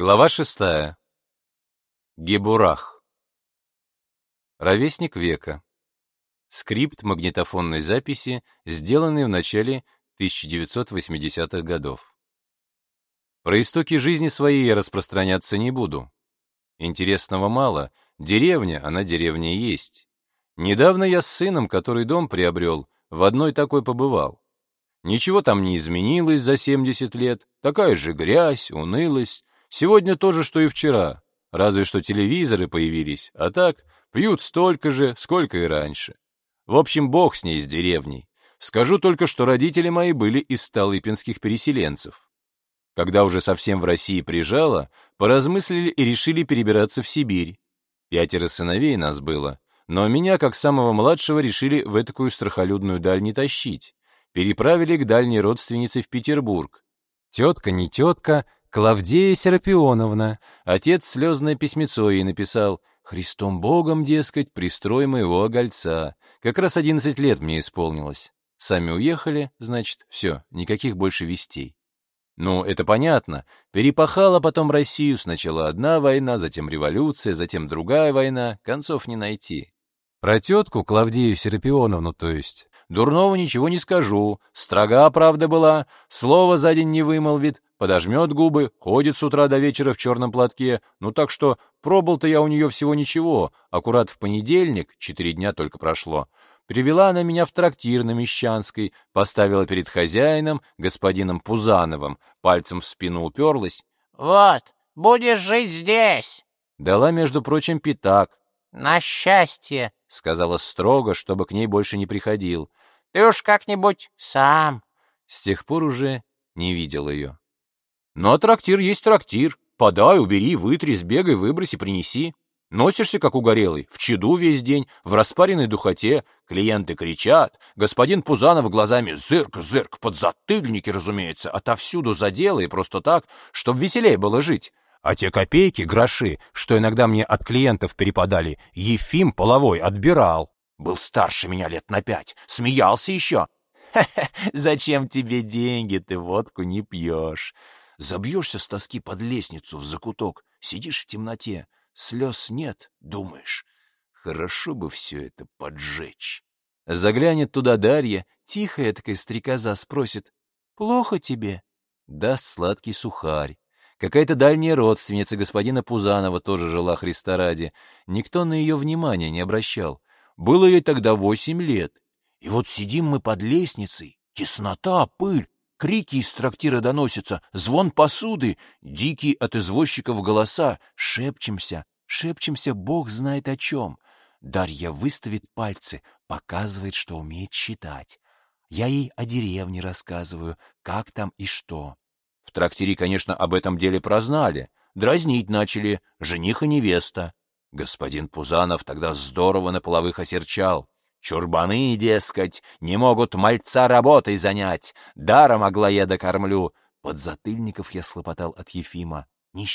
Глава шестая. Гебурах. Ровесник века. Скрипт магнитофонной записи, сделанный в начале 1980-х годов. Про истоки жизни своей я распространяться не буду. Интересного мало, деревня, она деревня есть. Недавно я с сыном, который дом приобрел, в одной такой побывал. Ничего там не изменилось за 70 лет, такая же грязь, унылость. Сегодня то же, что и вчера, разве что телевизоры появились, а так пьют столько же, сколько и раньше. В общем, бог с ней, с деревней. Скажу только, что родители мои были из столыпинских переселенцев. Когда уже совсем в России прижало, поразмыслили и решили перебираться в Сибирь. Пятеро сыновей нас было, но меня, как самого младшего, решили в такую страхолюдную даль не тащить. Переправили к дальней родственнице в Петербург. Тетка не тетка, Клавдея Серапионовна. Отец слезное письмецо ей написал. «Христом Богом, дескать, пристрой моего огольца». Как раз одиннадцать лет мне исполнилось. Сами уехали, значит, все, никаких больше вестей. Ну, это понятно. Перепахала потом Россию, сначала одна война, затем революция, затем другая война, концов не найти. Про тетку Клавдию Серапионовну, то есть. Дурного ничего не скажу. Строга правда была, слово за день не вымолвит, подожмет губы, ходит с утра до вечера в черном платке. Ну так что пробыл-то я у нее всего ничего. Аккурат в понедельник, четыре дня только прошло, привела она меня в трактир на Мещанской, поставила перед хозяином, господином Пузановым, пальцем в спину уперлась. «Вот, будешь жить здесь!» Дала, между прочим, пятак. «На счастье!» — сказала строго, чтобы к ней больше не приходил. «Ты уж как-нибудь сам!» С тех пор уже не видел ее. «Ну, а трактир есть трактир. Подай, убери, вытри, сбегай, выброси, принеси. Носишься, как угорелый, в чаду весь день, в распаренной духоте. Клиенты кричат. Господин Пузанов глазами зырк-зырк, подзатыльники, разумеется, отовсюду задела и просто так, чтобы веселее было жить. А те копейки, гроши, что иногда мне от клиентов перепадали, Ефим Половой отбирал. Был старше меня лет на пять, смеялся еще. «Ха-ха, зачем тебе деньги, ты водку не пьешь?» Забьешься с тоски под лестницу в закуток, сидишь в темноте, слез нет, думаешь, хорошо бы все это поджечь. Заглянет туда Дарья, тихая такая стрекоза, спросит, «Плохо тебе?» Даст сладкий сухарь. Какая-то дальняя родственница господина Пузанова тоже жила Христа ради. Никто на ее внимание не обращал. Было ей тогда восемь лет. И вот сидим мы под лестницей, теснота, пыль, крики из трактира доносятся, звон посуды, дикие от извозчиков голоса, шепчемся, шепчемся, бог знает о чем. Дарья выставит пальцы, показывает, что умеет считать. Я ей о деревне рассказываю, как там и что. В трактире, конечно, об этом деле прознали. Дразнить начали, жених и невеста. Господин Пузанов тогда здорово на половых осерчал. Чурбаны, дескать, не могут мальца работой занять. Даром могла я докормлю. Подзатыльников я слопотал от Ефима. Не.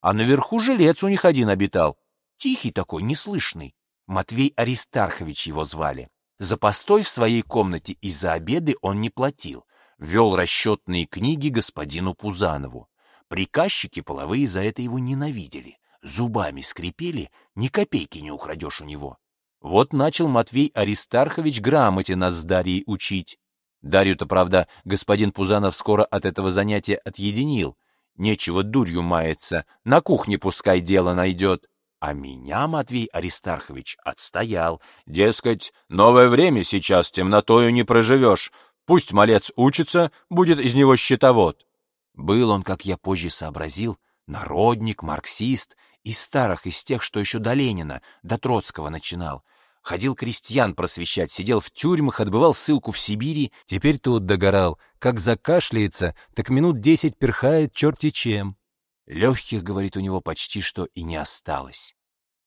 А наверху жилец у них один обитал. Тихий такой, неслышный. Матвей Аристархович его звали. За постой в своей комнате и за обеды он не платил вел расчетные книги господину Пузанову. Приказчики половые за это его ненавидели, зубами скрипели, ни копейки не украдешь у него. Вот начал Матвей Аристархович грамоте нас с Дарьей учить. Дарью-то, правда, господин Пузанов скоро от этого занятия отъединил. Нечего дурью маяться, на кухне пускай дело найдет. А меня Матвей Аристархович отстоял. Дескать, новое время сейчас, темнотою не проживешь. Пусть малец учится, будет из него счетовод. Был он, как я позже сообразил, народник, марксист, из старых, из тех, что еще до Ленина, до Троцкого начинал. Ходил крестьян просвещать, сидел в тюрьмах, отбывал ссылку в Сибири, теперь тут догорал. Как закашляется, так минут десять перхает черти чем. Легких, говорит, у него почти что и не осталось.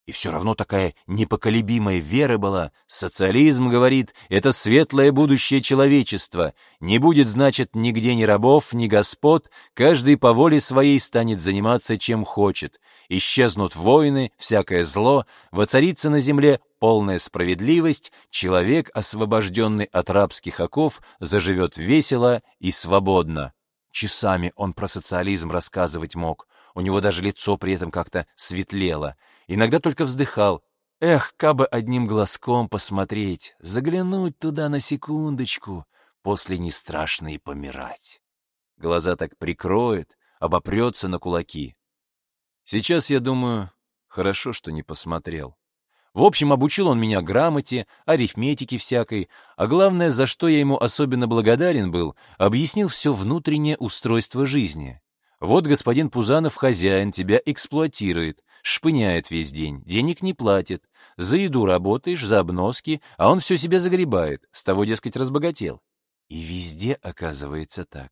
И все равно такая непоколебимая вера была. Социализм, говорит, это светлое будущее человечества. Не будет, значит, нигде ни рабов, ни господ. Каждый по воле своей станет заниматься чем хочет. Исчезнут войны, всякое зло, воцарится на земле полная справедливость, человек, освобожденный от рабских оков, заживет весело и свободно. Часами он про социализм рассказывать мог. У него даже лицо при этом как-то светлело. Иногда только вздыхал. Эх, кабы одним глазком посмотреть, заглянуть туда на секундочку, после не страшно и помирать. Глаза так прикроет, обопрется на кулаки. Сейчас, я думаю, хорошо, что не посмотрел. В общем, обучил он меня грамоте, арифметике всякой, а главное, за что я ему особенно благодарен был, объяснил все внутреннее устройство жизни. Вот господин Пузанов хозяин, тебя эксплуатирует, шпыняет весь день, денег не платит, за еду работаешь, за обноски, а он все себе загребает, с того, дескать, разбогател. И везде оказывается так.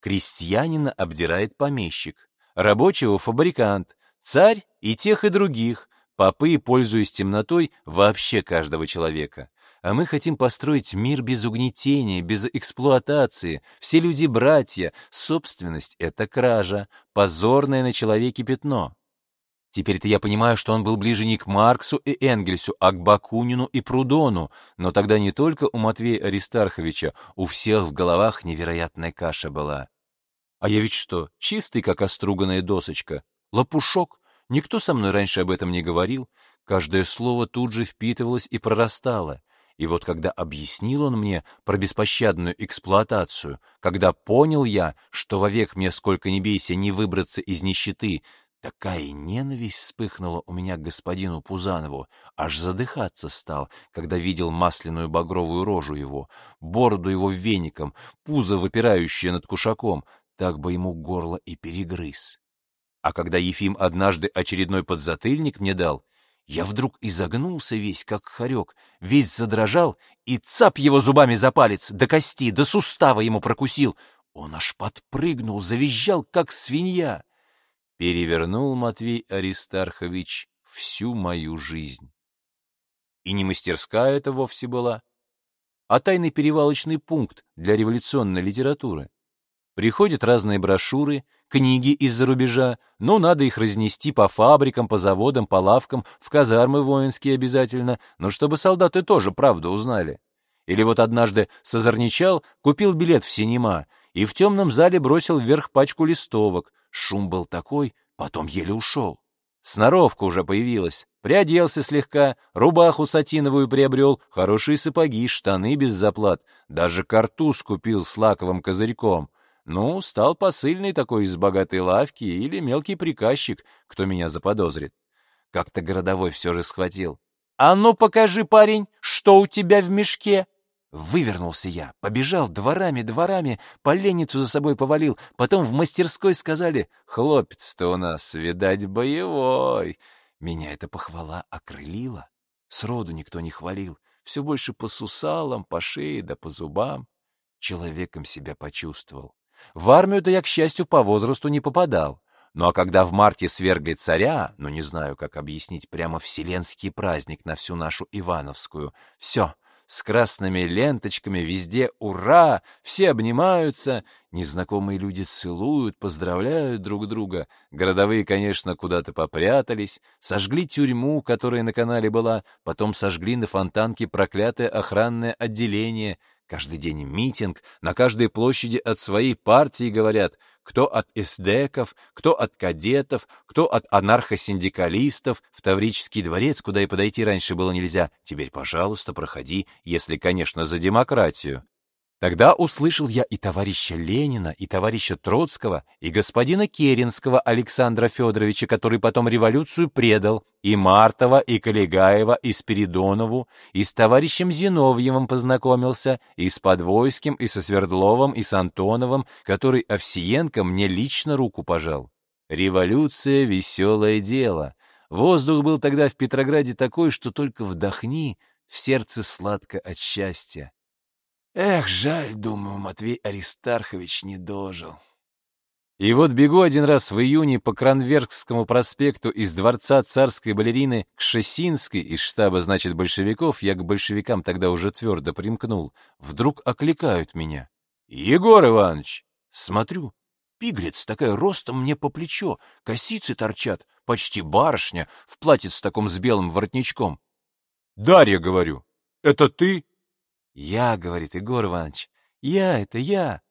Крестьянина обдирает помещик, рабочего — фабрикант, царь и тех, и других, попы, пользуясь темнотой, вообще каждого человека. А мы хотим построить мир без угнетения, без эксплуатации. Все люди — братья. Собственность — это кража, позорное на человеке пятно. Теперь-то я понимаю, что он был ближе не к Марксу и Энгельсу, а к Бакунину и Прудону, но тогда не только у Матвея Аристарховича, у всех в головах невероятная каша была. А я ведь что, чистый, как оструганная досочка? Лопушок? Никто со мной раньше об этом не говорил. Каждое слово тут же впитывалось и прорастало. И вот когда объяснил он мне про беспощадную эксплуатацию, когда понял я, что вовек мне сколько ни бейся не выбраться из нищеты, Такая ненависть вспыхнула у меня к господину Пузанову, аж задыхаться стал, когда видел масляную багровую рожу его, бороду его веником, пузо выпирающее над кушаком, так бы ему горло и перегрыз. А когда Ефим однажды очередной подзатыльник мне дал, я вдруг изогнулся весь, как хорек, весь задрожал и цап его зубами за палец, до кости, до сустава ему прокусил. Он аж подпрыгнул, завизжал, как свинья перевернул Матвей Аристархович всю мою жизнь. И не мастерская это вовсе была, а тайный перевалочный пункт для революционной литературы. Приходят разные брошюры, книги из-за рубежа, но надо их разнести по фабрикам, по заводам, по лавкам, в казармы воинские обязательно, но чтобы солдаты тоже правду узнали. Или вот однажды созорничал, купил билет в синема и в темном зале бросил вверх пачку листовок, Шум был такой, потом еле ушел. Сноровка уже появилась. Приоделся слегка, рубаху сатиновую приобрел, хорошие сапоги, штаны без заплат. Даже картуз купил с лаковым козырьком. Ну, стал посыльный такой из богатой лавки или мелкий приказчик, кто меня заподозрит. Как-то городовой все же схватил. «А ну покажи, парень, что у тебя в мешке!» Вывернулся я, побежал дворами-дворами, поленницу за собой повалил. Потом в мастерской сказали, хлопец-то у нас, видать, боевой. Меня эта похвала окрылила. Сроду никто не хвалил. Все больше по сусалам, по шее да по зубам. Человеком себя почувствовал. В армию-то я, к счастью, по возрасту не попадал. Ну а когда в марте свергли царя, ну не знаю, как объяснить прямо вселенский праздник на всю нашу Ивановскую, все — с красными ленточками, везде «Ура!», все обнимаются, незнакомые люди целуют, поздравляют друг друга, городовые, конечно, куда-то попрятались, сожгли тюрьму, которая на канале была, потом сожгли на фонтанке проклятое охранное отделение, Каждый день митинг, на каждой площади от своей партии говорят, кто от эсдеков, кто от кадетов, кто от анархосиндикалистов. В Таврический дворец, куда и подойти раньше было нельзя, теперь, пожалуйста, проходи, если, конечно, за демократию. Тогда услышал я и товарища Ленина, и товарища Троцкого, и господина Керенского Александра Федоровича, который потом революцию предал, и Мартова, и Калигаева, и Спиридонову, и с товарищем Зиновьевым познакомился, и с Подвойским, и со Свердловым, и с Антоновым, который Овсиенко мне лично руку пожал. Революция — веселое дело. Воздух был тогда в Петрограде такой, что только вдохни, в сердце сладко от счастья. Эх, жаль, думаю, Матвей Аристархович не дожил. И вот бегу один раз в июне по Кранверкскому проспекту из дворца царской балерины к Шесинской, из штаба, значит, большевиков, я к большевикам тогда уже твердо примкнул, вдруг окликают меня. «Егор Иванович!» Смотрю, пиглец такая ростом мне по плечо, косицы торчат, почти барышня, в платье с таком с белым воротничком. «Дарья, — говорю, — это ты?» «Я, — говорит Егор Иванович, — я, это я».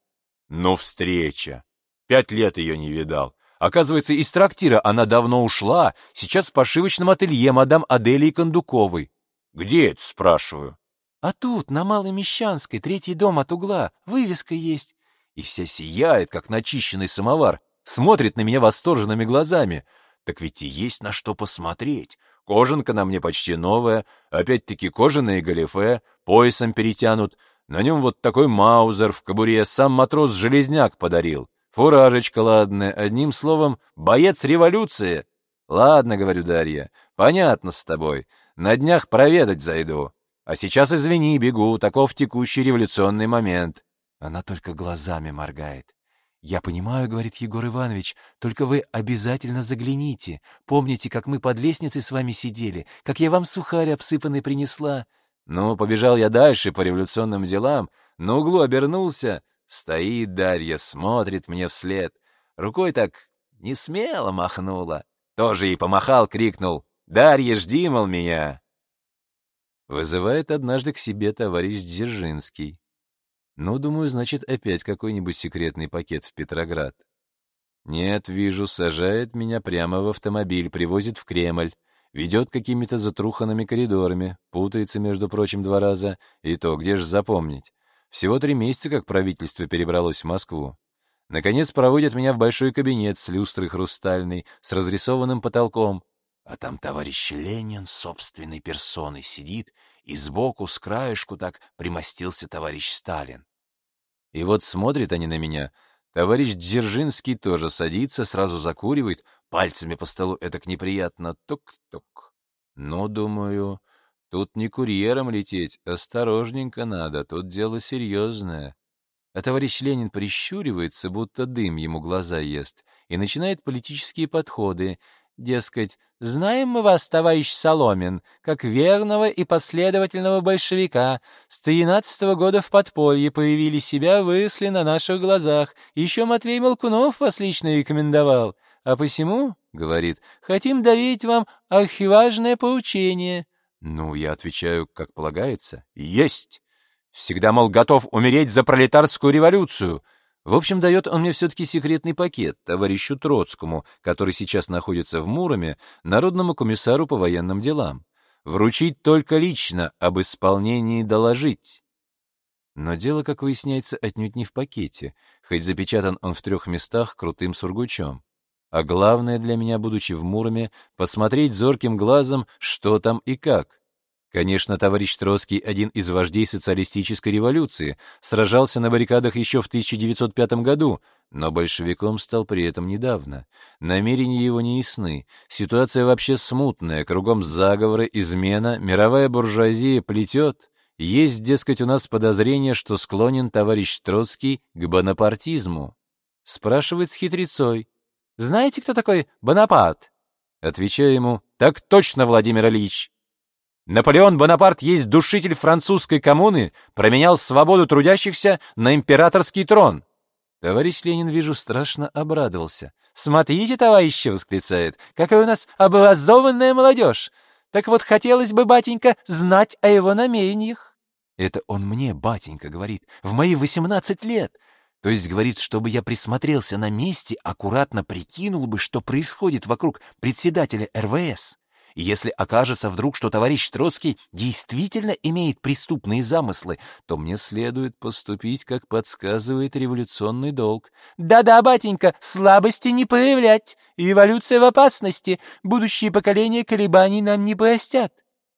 «Ну, встреча! Пять лет ее не видал. Оказывается, из трактира она давно ушла, сейчас в пошивочном ателье мадам Аделии Кондуковой. Где это, спрашиваю? А тут, на Малой Мещанской, третий дом от угла, вывеска есть. И вся сияет, как начищенный самовар, смотрит на меня восторженными глазами. Так ведь и есть на что посмотреть. Кожанка на мне почти новая, опять-таки кожаные галифе, поясом перетянут. На нем вот такой маузер в кобуре сам матрос-железняк подарил. Фуражечка ладная, одним словом, боец революции. Ладно, говорю Дарья, понятно с тобой. На днях проведать зайду. А сейчас, извини, бегу, таков текущий революционный момент. Она только глазами моргает. «Я понимаю, — говорит Егор Иванович, — только вы обязательно загляните. Помните, как мы под лестницей с вами сидели, как я вам сухарь обсыпанный принесла?» Ну, побежал я дальше по революционным делам, на углу обернулся, Стоит Дарья, смотрит мне вслед. Рукой так не смело махнула. Тоже ей помахал, крикнул. «Дарья, жди, мол, меня!» Вызывает однажды к себе товарищ Дзержинский. Ну, думаю, значит, опять какой-нибудь секретный пакет в Петроград. Нет, вижу, сажает меня прямо в автомобиль, привозит в Кремль, ведет какими-то затруханными коридорами, путается, между прочим, два раза, и то, где ж запомнить. Всего три месяца, как правительство перебралось в Москву. Наконец проводят меня в большой кабинет с люстрой хрустальной, с разрисованным потолком. А там товарищ Ленин собственной персоной сидит, и сбоку, с краешку так примостился товарищ Сталин. И вот смотрят они на меня. Товарищ Дзержинский тоже садится, сразу закуривает, пальцами по столу этак неприятно тук-тук. Ну, думаю, Тут не курьером лететь, осторожненько надо, тут дело серьезное. А товарищ Ленин прищуривается, будто дым ему глаза ест, и начинает политические подходы. Дескать, знаем мы вас, товарищ Соломин, как верного и последовательного большевика. С тринадцатого года в подполье появили себя, выросли на наших глазах. Еще Матвей Молкунов вас лично рекомендовал. А посему, — говорит, — хотим доверить вам архиважное поучение — ну, я отвечаю, как полагается. Есть! Всегда, мол, готов умереть за пролетарскую революцию. В общем, дает он мне все-таки секретный пакет товарищу Троцкому, который сейчас находится в Муроме, народному комиссару по военным делам. Вручить только лично, об исполнении доложить. Но дело, как выясняется, отнюдь не в пакете, хоть запечатан он в трех местах крутым сургучом. А главное для меня, будучи в Муроме, посмотреть зорким глазом, что там и как. Конечно, товарищ Троцкий, один из вождей социалистической революции, сражался на баррикадах еще в 1905 году, но большевиком стал при этом недавно. Намерения его не ясны, ситуация вообще смутная, кругом заговоры, измена, мировая буржуазия плетет. Есть, дескать, у нас подозрение, что склонен товарищ Троцкий к бонапартизму. Спрашивает с хитрецой. Знаете, кто такой Бонапарт? Отвечаю ему, так точно, Владимир Ильич. Наполеон Бонапарт есть душитель французской коммуны, променял свободу трудящихся на императорский трон. Товарищ Ленин, вижу, страшно обрадовался. «Смотрите, товарищи!» — восклицает. «Какая у нас образованная молодежь! Так вот, хотелось бы, батенька, знать о его намерениях». Это он мне, батенька, говорит, в мои восемнадцать лет. То есть, говорит, чтобы я присмотрелся на месте, аккуратно прикинул бы, что происходит вокруг председателя РВС. И если окажется вдруг, что товарищ Троцкий действительно имеет преступные замыслы, то мне следует поступить, как подсказывает революционный долг. Да-да, батенька, слабости не проявлять. Революция в опасности. Будущие поколения колебаний нам не простят.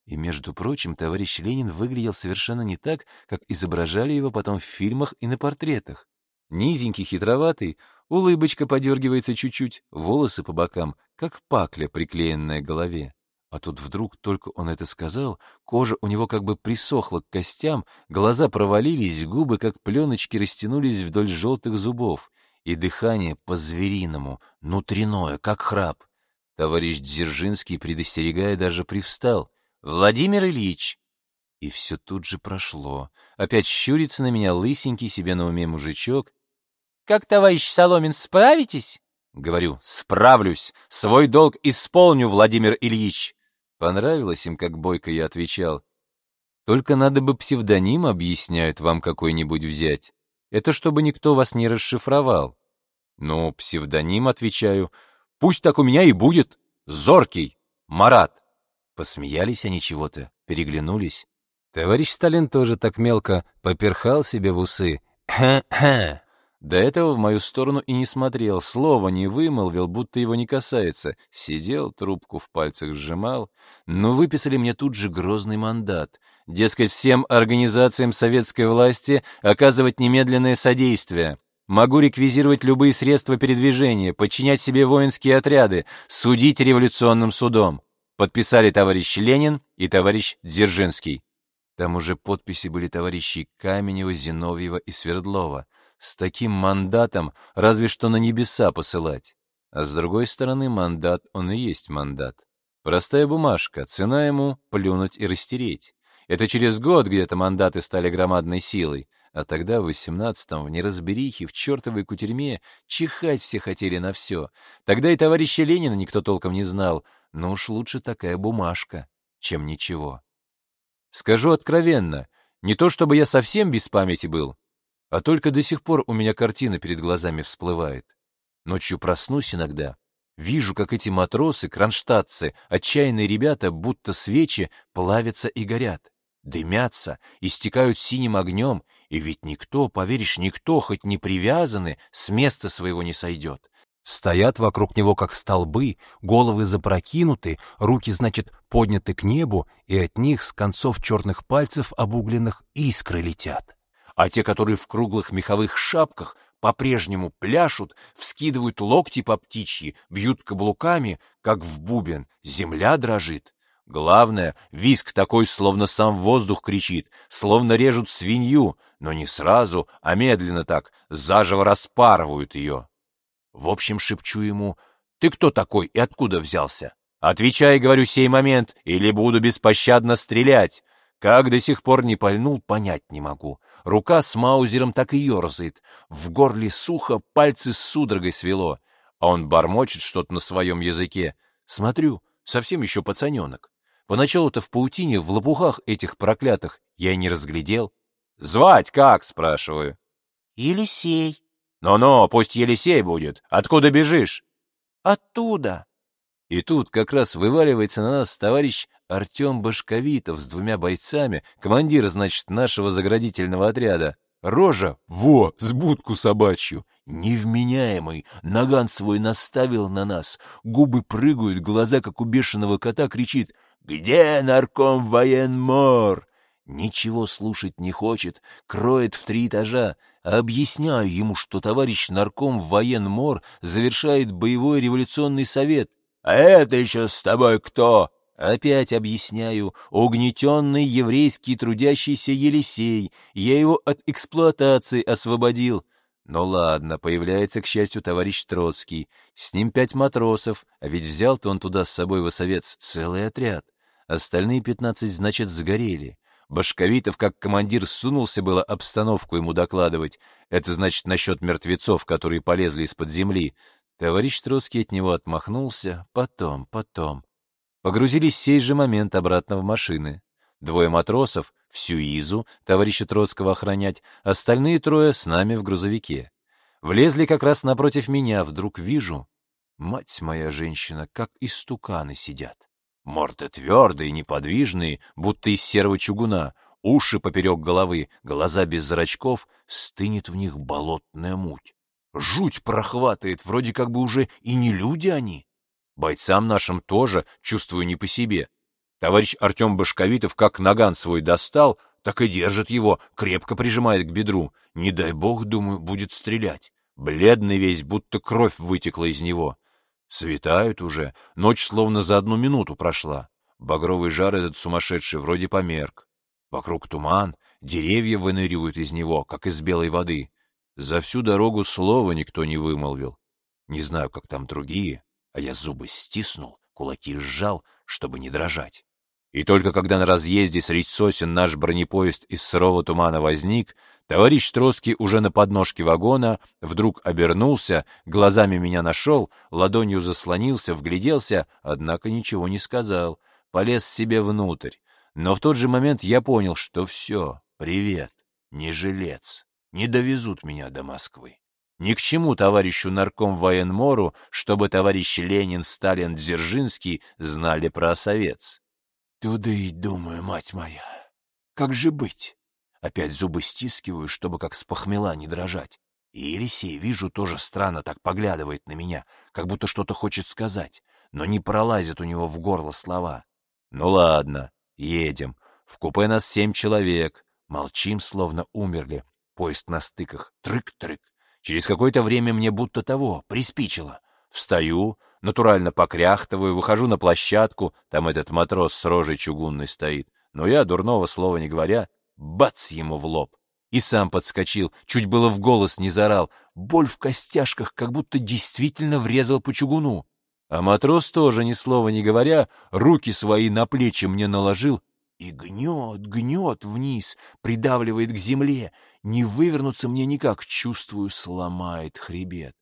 И, между прочим, товарищ Ленин выглядел совершенно не так, как изображали его потом в фильмах и на портретах. Низенький, хитроватый, улыбочка подергивается чуть-чуть, волосы по бокам, как пакля, приклеенная к голове. А тут вдруг только он это сказал, кожа у него как бы присохла к костям, глаза провалились, губы как пленочки растянулись вдоль желтых зубов, и дыхание по-звериному, внутреннее, как храп. Товарищ Дзержинский, предостерегая, даже привстал. «Владимир Ильич, и все тут же прошло. Опять щурится на меня лысенький себе на уме мужичок, как, товарищ Соломин, справитесь? Говорю, справлюсь. Свой долг исполню, Владимир Ильич. Понравилось им, как бойко я отвечал. Только надо бы псевдоним, объясняют, вам какой-нибудь взять. Это чтобы никто вас не расшифровал. Ну, псевдоним, отвечаю. Пусть так у меня и будет. Зоркий. Марат. Посмеялись они чего-то, переглянулись. Товарищ Сталин тоже так мелко поперхал себе в усы. Ха-ха. До этого в мою сторону и не смотрел, слова не вымолвил, будто его не касается. Сидел, трубку в пальцах сжимал. Но выписали мне тут же грозный мандат. Дескать, всем организациям советской власти оказывать немедленное содействие. Могу реквизировать любые средства передвижения, подчинять себе воинские отряды, судить революционным судом. Подписали товарищ Ленин и товарищ Дзержинский. Там уже подписи были товарищей Каменева, Зиновьева и Свердлова. С таким мандатом разве что на небеса посылать. А с другой стороны, мандат он и есть мандат. Простая бумажка, цена ему — плюнуть и растереть. Это через год где-то мандаты стали громадной силой, а тогда, в восемнадцатом, в неразберихе, в чертовой кутерьме, чихать все хотели на все. Тогда и товарища Ленина никто толком не знал, но уж лучше такая бумажка, чем ничего. Скажу откровенно, не то чтобы я совсем без памяти был, а только до сих пор у меня картина перед глазами всплывает. Ночью проснусь иногда, вижу, как эти матросы, кронштадтцы, отчаянные ребята, будто свечи, плавятся и горят, дымятся, истекают синим огнем, и ведь никто, поверишь, никто, хоть не привязаны, с места своего не сойдет. Стоят вокруг него как столбы, головы запрокинуты, руки, значит, подняты к небу, и от них с концов черных пальцев обугленных искры летят. А те, которые в круглых меховых шапках, по-прежнему пляшут, вскидывают локти по птичьи, бьют каблуками, как в бубен, земля дрожит. Главное, виск такой, словно сам воздух кричит, словно режут свинью, но не сразу, а медленно так, заживо распарывают ее. В общем, шепчу ему, «Ты кто такой и откуда взялся? Отвечай, говорю, сей момент, или буду беспощадно стрелять». Как до сих пор не пальнул, понять не могу. Рука с маузером так и ерзает. В горле сухо, пальцы с судорогой свело. А он бормочет что-то на своем языке. Смотрю, совсем еще пацаненок. Поначалу-то в паутине, в лопухах этих проклятых, я и не разглядел. «Звать как?» — спрашиваю. «Елисей». «Ну-ну, пусть Елисей будет. Откуда бежишь?» «Оттуда». И тут как раз вываливается на нас товарищ Артем Башковитов с двумя бойцами, командир, значит, нашего заградительного отряда. Рожа, во, с будку собачью. Невменяемый, наган свой наставил на нас, губы прыгают, глаза, как у бешеного кота, кричит «Где нарком военмор?» Ничего слушать не хочет, кроет в три этажа. Объясняю ему, что товарищ нарком военмор завершает боевой революционный совет. «А это еще с тобой кто?» Опять объясняю, угнетенный еврейский трудящийся Елисей, я его от эксплуатации освободил. Ну ладно, появляется, к счастью, товарищ Троцкий. С ним пять матросов, а ведь взял-то он туда с собой в Осовец целый отряд. Остальные пятнадцать, значит, сгорели. Башковитов, как командир, сунулся было обстановку ему докладывать. Это значит насчет мертвецов, которые полезли из-под земли. Товарищ Троцкий от него отмахнулся. Потом, потом. Погрузились в сей же момент обратно в машины. Двое матросов, всю Изу, товарища Троцкого охранять, остальные трое с нами в грузовике. Влезли как раз напротив меня, вдруг вижу. Мать моя женщина, как истуканы сидят. Морды твердые, неподвижные, будто из серого чугуна, уши поперек головы, глаза без зрачков, стынет в них болотная муть. Жуть прохватывает, вроде как бы уже и не люди они. Бойцам нашим тоже, чувствую, не по себе. Товарищ Артем Башковитов как наган свой достал, так и держит его, крепко прижимает к бедру. Не дай бог, думаю, будет стрелять. Бледный весь, будто кровь вытекла из него. Светают уже, ночь словно за одну минуту прошла. Багровый жар этот сумасшедший вроде померк. Вокруг туман, деревья выныривают из него, как из белой воды. За всю дорогу слова никто не вымолвил. Не знаю, как там другие, а я зубы стиснул, кулаки сжал, чтобы не дрожать. И только когда на разъезде средь сосен наш бронепоезд из сырого тумана возник, товарищ Троцкий уже на подножке вагона вдруг обернулся, глазами меня нашел, ладонью заслонился, вгляделся, однако ничего не сказал, полез себе внутрь. Но в тот же момент я понял, что все, привет, не жилец, не довезут меня до Москвы. Ни к чему товарищу нарком военмору, чтобы товарищи Ленин, Сталин, Дзержинский знали про осовец. Туда и думаю, мать моя. Как же быть? Опять зубы стискиваю, чтобы как с похмела не дрожать. И Елисей, вижу, тоже странно так поглядывает на меня, как будто что-то хочет сказать, но не пролазит у него в горло слова. Ну ладно, едем. В купе нас семь человек. Молчим, словно умерли. Поезд на стыках. Трык-трык. Через какое-то время мне будто того, приспичило. Встаю, натурально покряхтываю, выхожу на площадку, там этот матрос с рожей чугунной стоит. Но я, дурного слова не говоря, бац ему в лоб. И сам подскочил, чуть было в голос не зарал. Боль в костяшках, как будто действительно врезал по чугуну. А матрос тоже, ни слова не говоря, руки свои на плечи мне наложил и гнет, гнет вниз, придавливает к земле. Не вывернуться мне никак, чувствую, сломает хребет.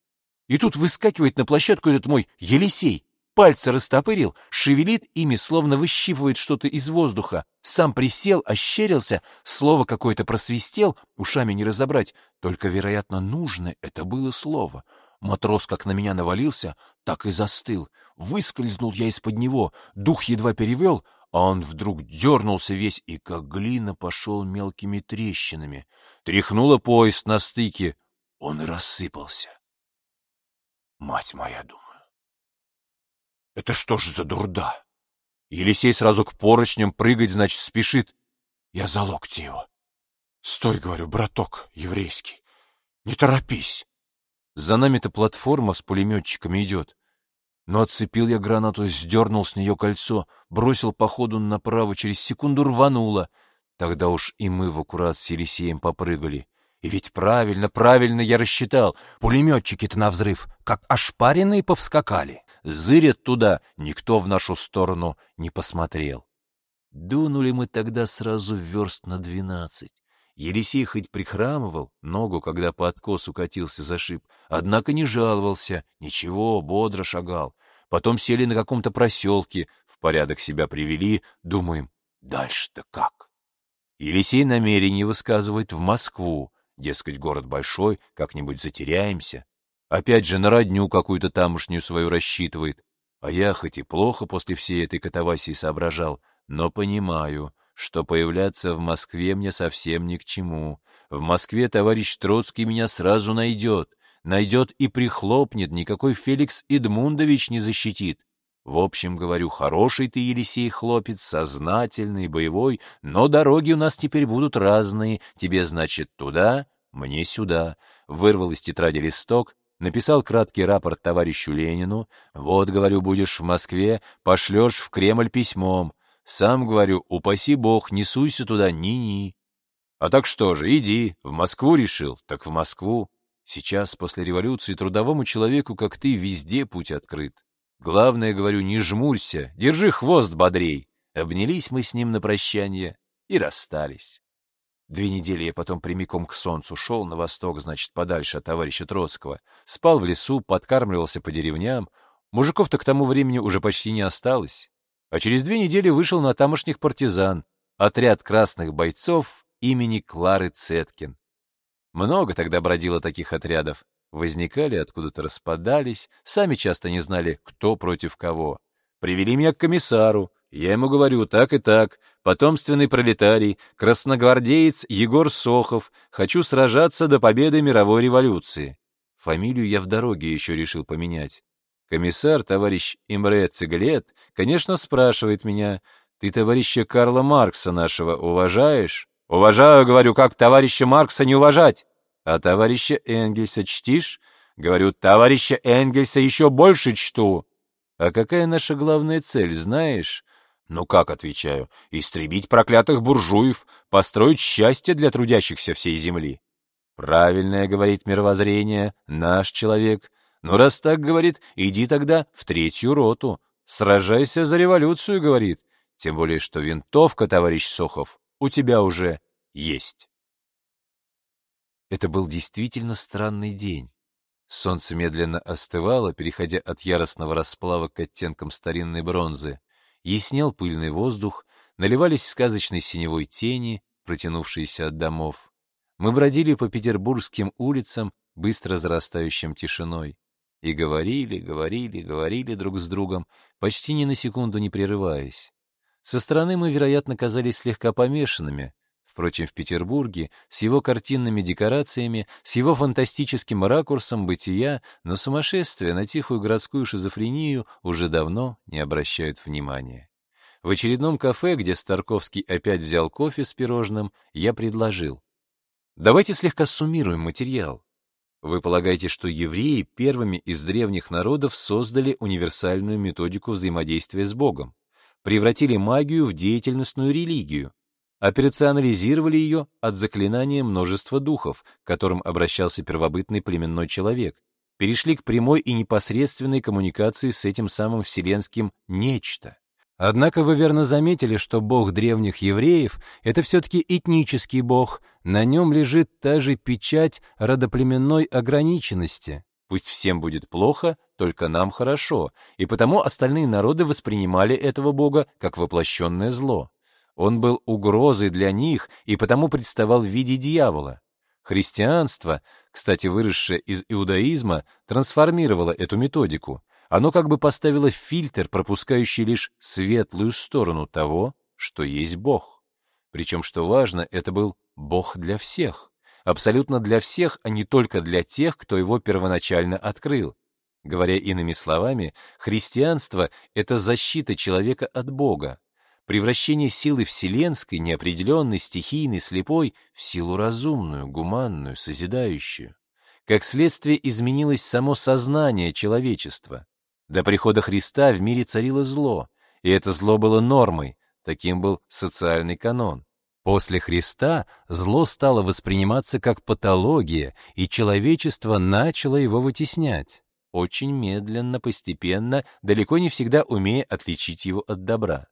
И тут выскакивает на площадку этот мой Елисей. Пальцы растопырил, шевелит ими, словно выщипывает что-то из воздуха. Сам присел, ощерился, слово какое-то просвистел, ушами не разобрать. Только, вероятно, нужное это было слово. Матрос как на меня навалился, так и застыл. Выскользнул я из-под него, дух едва перевел, он вдруг дернулся весь и как глина пошел мелкими трещинами. Тряхнуло поезд на стыке, он рассыпался. Мать моя, думаю. Это что ж за дурда? Елисей сразу к поручням прыгать, значит, спешит. Я за локти его. Стой, говорю, браток еврейский, не торопись. За нами-то платформа с пулеметчиками идет. Но отцепил я гранату, сдернул с нее кольцо, бросил по ходу направо, через секунду рвануло. Тогда уж и мы в аккурат с Елисеем попрыгали. И ведь правильно, правильно я рассчитал. Пулеметчики-то на взрыв, как ошпаренные повскакали. Зырят туда, никто в нашу сторону не посмотрел. Дунули мы тогда сразу верст на двенадцать. Елисей хоть прихрамывал, ногу, когда по откосу катился зашиб, однако не жаловался, ничего, бодро шагал. Потом сели на каком-то проселке, в порядок себя привели, думаем, дальше-то как? Елисей намерение высказывает в Москву, дескать, город большой, как-нибудь затеряемся. Опять же на родню какую-то тамошнюю свою рассчитывает. А я хоть и плохо после всей этой катавасии соображал, но понимаю, что появляться в Москве мне совсем ни к чему. В Москве товарищ Троцкий меня сразу найдет, найдет и прихлопнет, никакой Феликс Эдмундович не защитит. В общем, говорю, хороший ты, Елисей, хлопец, сознательный, боевой, но дороги у нас теперь будут разные. Тебе, значит, туда, мне сюда. Вырвал из тетради листок, написал краткий рапорт товарищу Ленину. Вот, говорю, будешь в Москве, пошлешь в Кремль письмом. Сам говорю, упаси бог, не суйся туда, ни-ни. А так что же, иди, в Москву решил, так в Москву. Сейчас, после революции, трудовому человеку, как ты, везде путь открыт. Главное, говорю, не жмурься, держи хвост бодрей. Обнялись мы с ним на прощание и расстались. Две недели я потом прямиком к солнцу шел на восток, значит, подальше от товарища Троцкого. Спал в лесу, подкармливался по деревням. Мужиков-то к тому времени уже почти не осталось а через две недели вышел на тамошних партизан, отряд красных бойцов имени Клары Цеткин. Много тогда бродило таких отрядов. Возникали, откуда-то распадались, сами часто не знали, кто против кого. Привели меня к комиссару, я ему говорю, так и так, потомственный пролетарий, красногвардеец Егор Сохов, хочу сражаться до победы мировой революции. Фамилию я в дороге еще решил поменять. Комиссар, товарищ Имре Цеглет, конечно, спрашивает меня, ты товарища Карла Маркса нашего уважаешь? Уважаю, говорю, как товарища Маркса не уважать? А товарища Энгельса чтишь? Говорю, товарища Энгельса еще больше чту. А какая наша главная цель, знаешь? Ну как, отвечаю, истребить проклятых буржуев, построить счастье для трудящихся всей земли. Правильное, говорит мировоззрение, наш человек, ну, раз так говорит, иди тогда в третью роту. Сражайся за революцию, говорит. Тем более, что винтовка, товарищ Сохов, у тебя уже есть. Это был действительно странный день. Солнце медленно остывало, переходя от яростного расплава к оттенкам старинной бронзы. Яснел пыльный воздух, наливались сказочной синевой тени, протянувшиеся от домов. Мы бродили по петербургским улицам, быстро зарастающим тишиной. И говорили, говорили, говорили друг с другом, почти ни на секунду не прерываясь. Со стороны мы, вероятно, казались слегка помешанными. Впрочем, в Петербурге, с его картинными декорациями, с его фантастическим ракурсом бытия, на сумасшествие, на тихую городскую шизофрению уже давно не обращают внимания. В очередном кафе, где Старковский опять взял кофе с пирожным, я предложил. Давайте слегка суммируем материал. Вы полагаете, что евреи первыми из древних народов создали универсальную методику взаимодействия с Богом, превратили магию в деятельностную религию, операционализировали ее от заклинания множества духов, к которым обращался первобытный племенной человек, перешли к прямой и непосредственной коммуникации с этим самым вселенским «нечто». Однако вы верно заметили, что бог древних евреев — это все-таки этнический бог, на нем лежит та же печать родоплеменной ограниченности. Пусть всем будет плохо, только нам хорошо, и потому остальные народы воспринимали этого бога как воплощенное зло. Он был угрозой для них и потому представал в виде дьявола. Христианство, кстати, выросшее из иудаизма, трансформировало эту методику. Оно как бы поставило фильтр, пропускающий лишь светлую сторону того, что есть Бог. Причем, что важно, это был Бог для всех. Абсолютно для всех, а не только для тех, кто его первоначально открыл. Говоря иными словами, христианство — это защита человека от Бога, превращение силы вселенской, неопределенной, стихийной, слепой, в силу разумную, гуманную, созидающую. Как следствие изменилось само сознание человечества. До прихода Христа в мире царило зло, и это зло было нормой, таким был социальный канон. После Христа зло стало восприниматься как патология, и человечество начало его вытеснять. Очень медленно, постепенно, далеко не всегда умея отличить его от добра.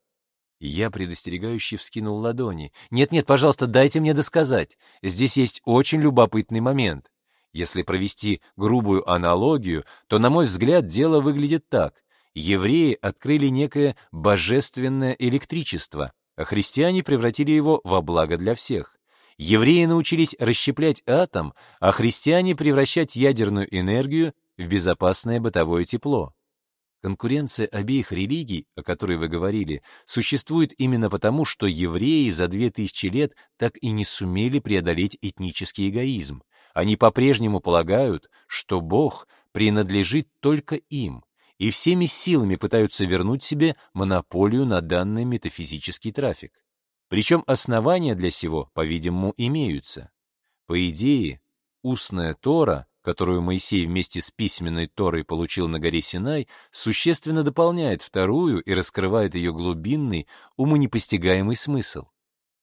Я предостерегающе вскинул ладони. «Нет-нет, пожалуйста, дайте мне досказать. Здесь есть очень любопытный момент. Если провести грубую аналогию, то, на мой взгляд, дело выглядит так. Евреи открыли некое божественное электричество, а христиане превратили его во благо для всех. Евреи научились расщеплять атом, а христиане превращать ядерную энергию в безопасное бытовое тепло. Конкуренция обеих религий, о которой вы говорили, существует именно потому, что евреи за две тысячи лет так и не сумели преодолеть этнический эгоизм. Они по-прежнему полагают, что Бог принадлежит только им, и всеми силами пытаются вернуть себе монополию на данный метафизический трафик. Причем основания для сего, по-видимому, имеются. По идее, устная Тора, которую Моисей вместе с письменной Торой получил на горе Синай, существенно дополняет вторую и раскрывает ее глубинный, умонепостигаемый смысл.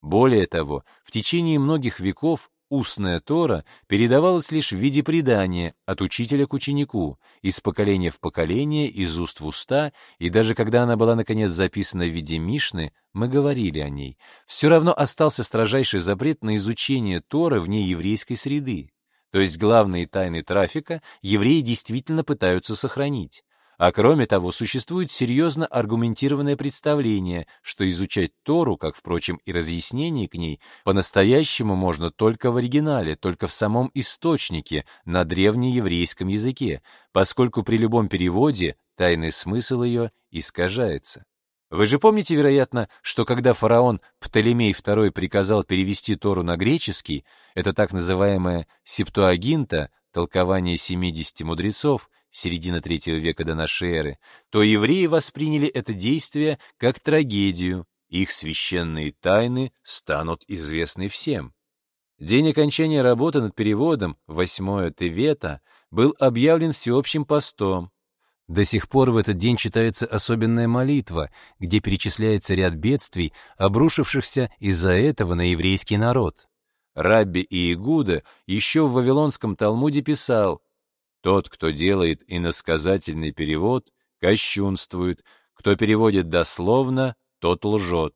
Более того, в течение многих веков устная Тора передавалась лишь в виде предания от учителя к ученику, из поколения в поколение, из уст в уста, и даже когда она была наконец записана в виде Мишны, мы говорили о ней, все равно остался строжайший запрет на изучение Торы вне еврейской среды. То есть главные тайны трафика евреи действительно пытаются сохранить. А кроме того, существует серьезно аргументированное представление, что изучать Тору, как, впрочем, и разъяснение к ней, по-настоящему можно только в оригинале, только в самом источнике, на древнееврейском языке, поскольку при любом переводе тайный смысл ее искажается. Вы же помните, вероятно, что когда фараон Птолемей II приказал перевести Тору на греческий, это так называемая септуагинта, толкование 70 мудрецов, середина третьего века до нашей эры, то евреи восприняли это действие как трагедию, их священные тайны станут известны всем. День окончания работы над переводом, 8 Тевета, был объявлен всеобщим постом. До сих пор в этот день читается особенная молитва, где перечисляется ряд бедствий, обрушившихся из-за этого на еврейский народ. Рабби и Игуда еще в Вавилонском Талмуде писал тот, кто делает иносказательный перевод, кощунствует, кто переводит дословно, тот лжет.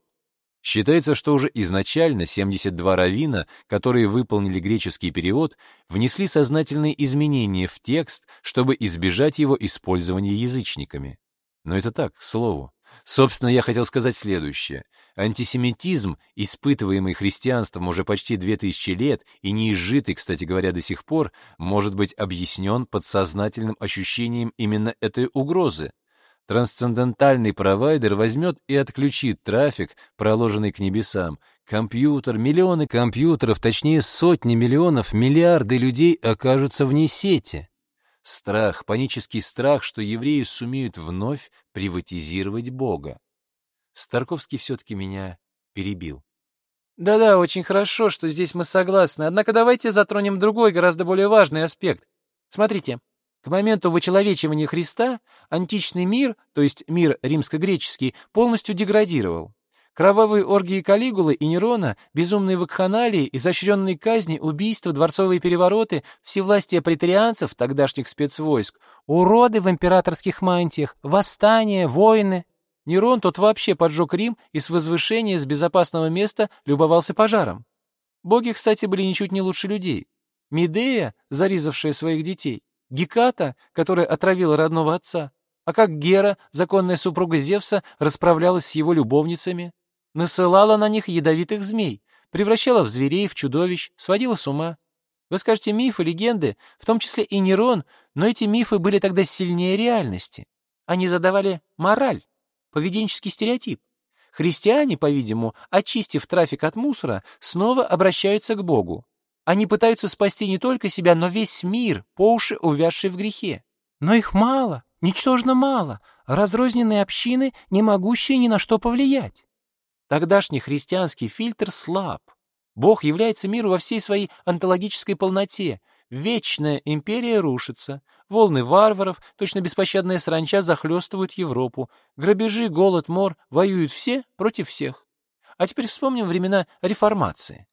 Считается, что уже изначально 72 равина, которые выполнили греческий перевод, внесли сознательные изменения в текст, чтобы избежать его использования язычниками. Но это так, к слову. Собственно, я хотел сказать следующее. Антисемитизм, испытываемый христианством уже почти две тысячи лет и неизжитый, кстати говоря, до сих пор, может быть объяснен подсознательным ощущением именно этой угрозы. Трансцендентальный провайдер возьмет и отключит трафик, проложенный к небесам. Компьютер, миллионы компьютеров, точнее сотни миллионов, миллиарды людей окажутся вне сети. Страх, панический страх, что евреи сумеют вновь приватизировать Бога. Старковский все-таки меня перебил. Да-да, очень хорошо, что здесь мы согласны. Однако давайте затронем другой, гораздо более важный аспект. Смотрите, к моменту вычеловечивания Христа античный мир, то есть мир римско-греческий, полностью деградировал. Кровавые оргии Калигулы и Нерона, безумные вакханалии, изощренные казни, убийства, дворцовые перевороты, всевластие претарианцев, тогдашних спецвойск, уроды в императорских мантиях, восстания, войны. Нерон тот вообще поджег Рим и с возвышения, с безопасного места любовался пожаром. Боги, кстати, были ничуть не лучше людей. Медея, зарезавшая своих детей, Геката, которая отравила родного отца, а как Гера, законная супруга Зевса, расправлялась с его любовницами, насылала на них ядовитых змей, превращала в зверей, в чудовищ, сводила с ума. Вы скажете мифы, легенды, в том числе и Нерон, но эти мифы были тогда сильнее реальности. Они задавали мораль, поведенческий стереотип. Христиане, по-видимому, очистив трафик от мусора, снова обращаются к Богу. Они пытаются спасти не только себя, но весь мир, по уши увязший в грехе. Но их мало, ничтожно мало, разрозненные общины, не могущие ни на что повлиять. Тогдашний христианский фильтр слаб. Бог является миру во всей своей онтологической полноте. Вечная империя рушится. Волны варваров, точно беспощадная саранча захлестывают Европу. Грабежи, голод, мор воюют все против всех. А теперь вспомним времена реформации.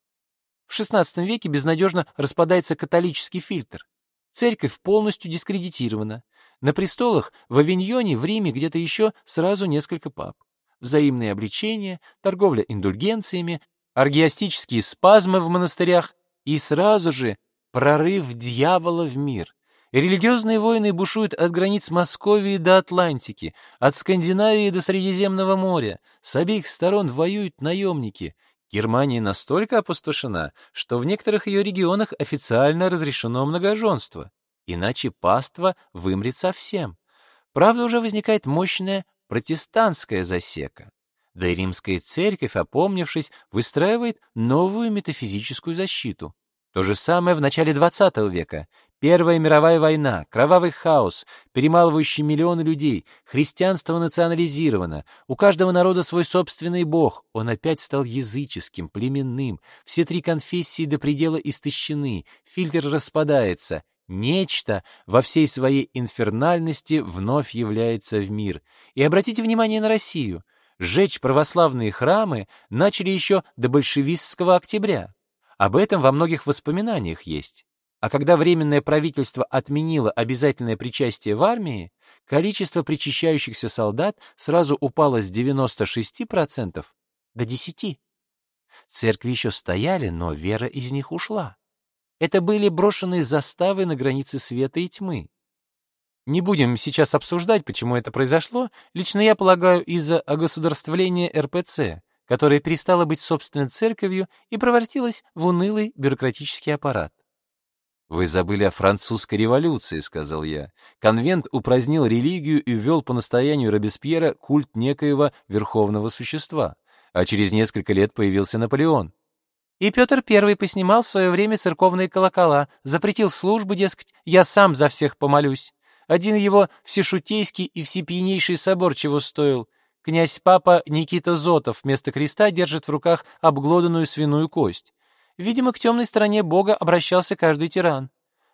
В XVI веке безнадежно распадается католический фильтр. Церковь полностью дискредитирована. На престолах в Авиньоне, в Риме, где-то еще сразу несколько пап взаимные обличения, торговля индульгенциями, аргиастические спазмы в монастырях и сразу же прорыв дьявола в мир. религиозные войны бушуют от границ Московии до Атлантики, от Скандинавии до Средиземного моря. С обеих сторон воюют наемники. Германия настолько опустошена, что в некоторых ее регионах официально разрешено многоженство. Иначе паства вымрет совсем. Правда, уже возникает мощная протестантская засека. Да и римская церковь, опомнившись, выстраивает новую метафизическую защиту. То же самое в начале XX века. Первая мировая война, кровавый хаос, перемалывающий миллионы людей, христианство национализировано, у каждого народа свой собственный бог, он опять стал языческим, племенным, все три конфессии до предела истощены, фильтр распадается, Нечто во всей своей инфернальности вновь является в мир. И обратите внимание на Россию. Жечь православные храмы начали еще до большевистского октября. Об этом во многих воспоминаниях есть. А когда Временное правительство отменило обязательное причастие в армии, количество причащающихся солдат сразу упало с 96% до 10%. Церкви еще стояли, но вера из них ушла. Это были брошенные заставы на границе света и тьмы. Не будем сейчас обсуждать, почему это произошло. Лично я полагаю, из-за огосударствления РПЦ, которая перестала быть собственной церковью и превратилась в унылый бюрократический аппарат. «Вы забыли о французской революции», — сказал я. Конвент упразднил религию и ввел по настоянию Робеспьера культ некоего верховного существа. А через несколько лет появился Наполеон. И Петр I поснимал в свое время церковные колокола, запретил службы, дескать, я сам за всех помолюсь. Один его всешутейский и всепьянейший собор чего стоил. Князь-папа Никита Зотов вместо креста держит в руках обглоданную свиную кость. Видимо, к темной стороне Бога обращался каждый тиран.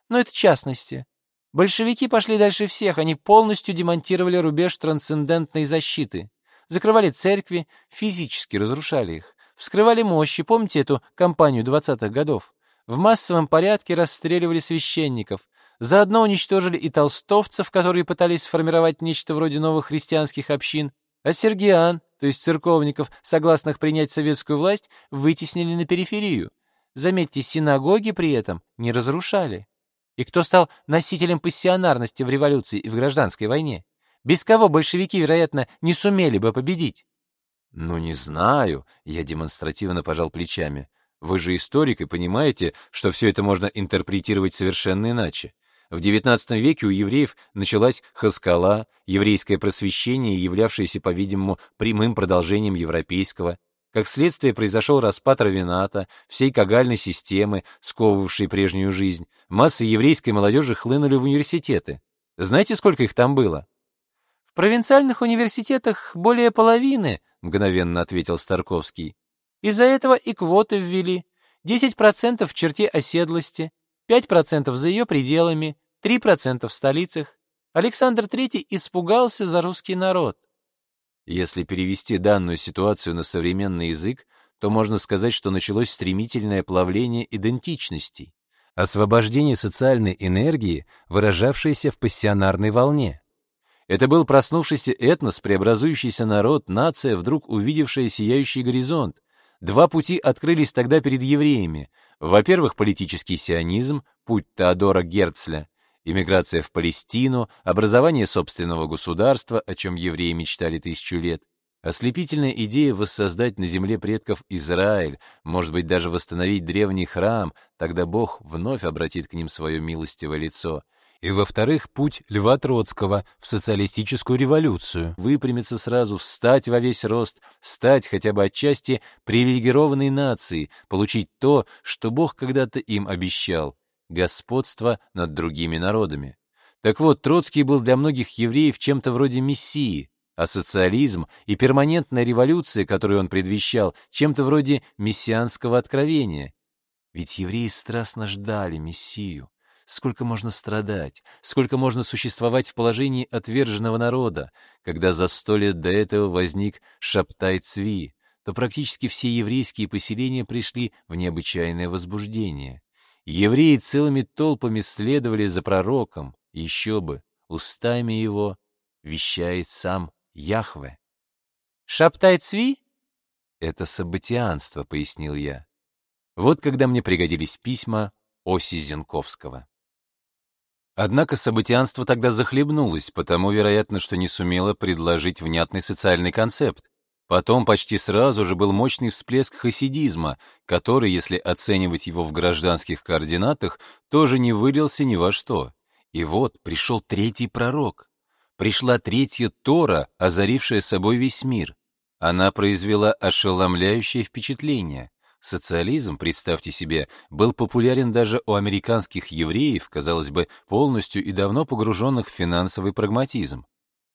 Но это частности. Большевики пошли дальше всех, они полностью демонтировали рубеж трансцендентной защиты. Закрывали церкви, физически разрушали их. Вскрывали мощи, помните эту кампанию 20-х годов? В массовом порядке расстреливали священников. Заодно уничтожили и толстовцев, которые пытались сформировать нечто вроде новых христианских общин, а сергиан, то есть церковников, согласных принять советскую власть, вытеснили на периферию. Заметьте, синагоги при этом не разрушали. И кто стал носителем пассионарности в революции и в гражданской войне? без кого большевики, вероятно, не сумели бы победить. Ну, не знаю, я демонстративно пожал плечами. Вы же историк и понимаете, что все это можно интерпретировать совершенно иначе. В XIX веке у евреев началась хаскала, еврейское просвещение, являвшееся, по-видимому, прямым продолжением европейского. Как следствие произошел распад равената, всей кагальной системы, сковывавшей прежнюю жизнь. Массы еврейской молодежи хлынули в университеты. Знаете, сколько их там было? В провинциальных университетах более половины, мгновенно ответил Старковский. Из-за этого и квоты ввели. 10% в черте оседлости, 5% за ее пределами, 3% в столицах. Александр III испугался за русский народ. Если перевести данную ситуацию на современный язык, то можно сказать, что началось стремительное плавление идентичностей, освобождение социальной энергии, выражавшееся в пассионарной волне. Это был проснувшийся этнос, преобразующийся народ, нация, вдруг увидевшая сияющий горизонт. Два пути открылись тогда перед евреями. Во-первых, политический сионизм, путь Теодора Герцля, иммиграция в Палестину, образование собственного государства, о чем евреи мечтали тысячу лет, ослепительная идея воссоздать на земле предков Израиль, может быть, даже восстановить древний храм, тогда Бог вновь обратит к ним свое милостивое лицо. И, во-вторых, путь Льва Троцкого в социалистическую революцию. Выпрямиться сразу, встать во весь рост, стать хотя бы отчасти привилегированной нацией, получить то, что Бог когда-то им обещал — господство над другими народами. Так вот, Троцкий был для многих евреев чем-то вроде мессии, а социализм и перманентная революция, которую он предвещал, чем-то вроде мессианского откровения. Ведь евреи страстно ждали мессию. Сколько можно страдать, сколько можно существовать в положении отверженного народа, когда за сто лет до этого возник Шаптай-Цви, то практически все еврейские поселения пришли в необычайное возбуждение. Евреи целыми толпами следовали за пророком, еще бы, устами его вещает сам Яхве. Шаптай-Цви? Это событианство, пояснил я. Вот когда мне пригодились письма Оси Зенковского. Однако событианство тогда захлебнулось, потому, вероятно, что не сумело предложить внятный социальный концепт. Потом почти сразу же был мощный всплеск хасидизма, который, если оценивать его в гражданских координатах, тоже не вылился ни во что. И вот пришел третий пророк. Пришла третья Тора, озарившая собой весь мир. Она произвела ошеломляющее впечатление. Социализм, представьте себе, был популярен даже у американских евреев, казалось бы, полностью и давно погруженных в финансовый прагматизм.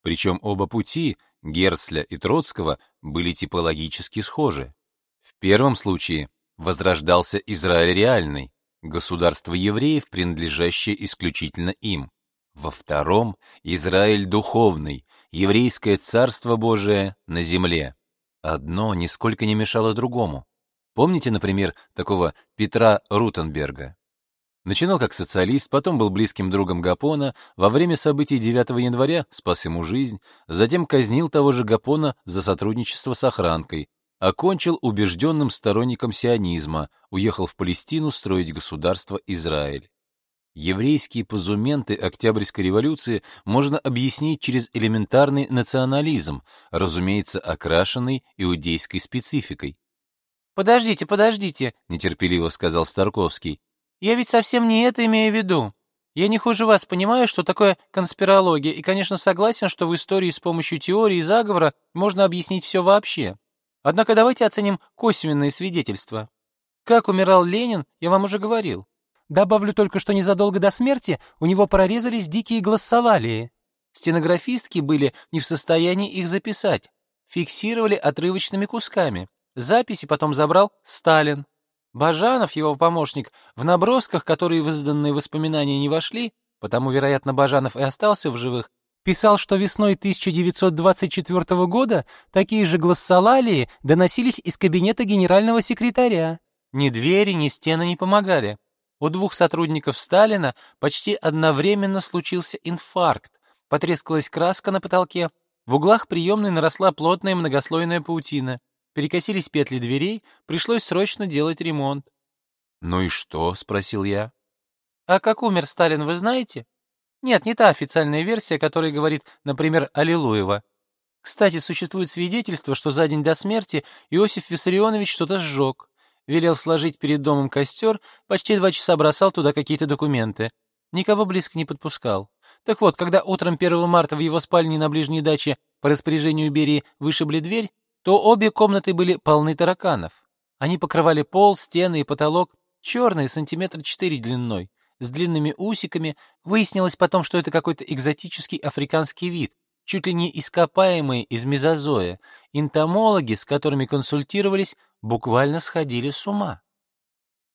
Причем оба пути, Герцля и Троцкого, были типологически схожи. В первом случае возрождался Израиль реальный, государство евреев, принадлежащее исключительно им. Во втором — Израиль духовный, еврейское царство Божие на земле. Одно нисколько не мешало другому. Помните, например, такого Петра Рутенберга? Начинал как социалист, потом был близким другом Гапона, во время событий 9 января спас ему жизнь, затем казнил того же Гапона за сотрудничество с охранкой, окончил убежденным сторонником сионизма, уехал в Палестину строить государство Израиль. Еврейские позументы Октябрьской революции можно объяснить через элементарный национализм, разумеется, окрашенный иудейской спецификой. «Подождите, подождите», — нетерпеливо сказал Старковский. «Я ведь совсем не это имею в виду. Я не хуже вас понимаю, что такое конспирология, и, конечно, согласен, что в истории с помощью теории заговора можно объяснить все вообще. Однако давайте оценим косвенные свидетельства. Как умирал Ленин, я вам уже говорил. Добавлю только, что незадолго до смерти у него прорезались дикие глоссовалии. Стенографистки были не в состоянии их записать, фиксировали отрывочными кусками. Записи потом забрал Сталин. Бажанов, его помощник, в набросках, которые в изданные воспоминания не вошли, потому, вероятно, Бажанов и остался в живых, писал, что весной 1924 года такие же глоссолалии доносились из кабинета генерального секретаря. Ни двери, ни стены не помогали. У двух сотрудников Сталина почти одновременно случился инфаркт. Потрескалась краска на потолке. В углах приемной наросла плотная многослойная паутина. Перекосились петли дверей, пришлось срочно делать ремонт. «Ну и что?» — спросил я. «А как умер Сталин, вы знаете?» Нет, не та официальная версия, которая говорит, например, Аллилуева. Кстати, существует свидетельство, что за день до смерти Иосиф Виссарионович что-то сжег. Велел сложить перед домом костер, почти два часа бросал туда какие-то документы. Никого близко не подпускал. Так вот, когда утром 1 марта в его спальне на ближней даче по распоряжению Берии вышибли дверь, то обе комнаты были полны тараканов. Они покрывали пол, стены и потолок, черные, сантиметра четыре длиной, с длинными усиками. Выяснилось потом, что это какой-то экзотический африканский вид, чуть ли не ископаемые из мезозоя. Энтомологи, с которыми консультировались, буквально сходили с ума.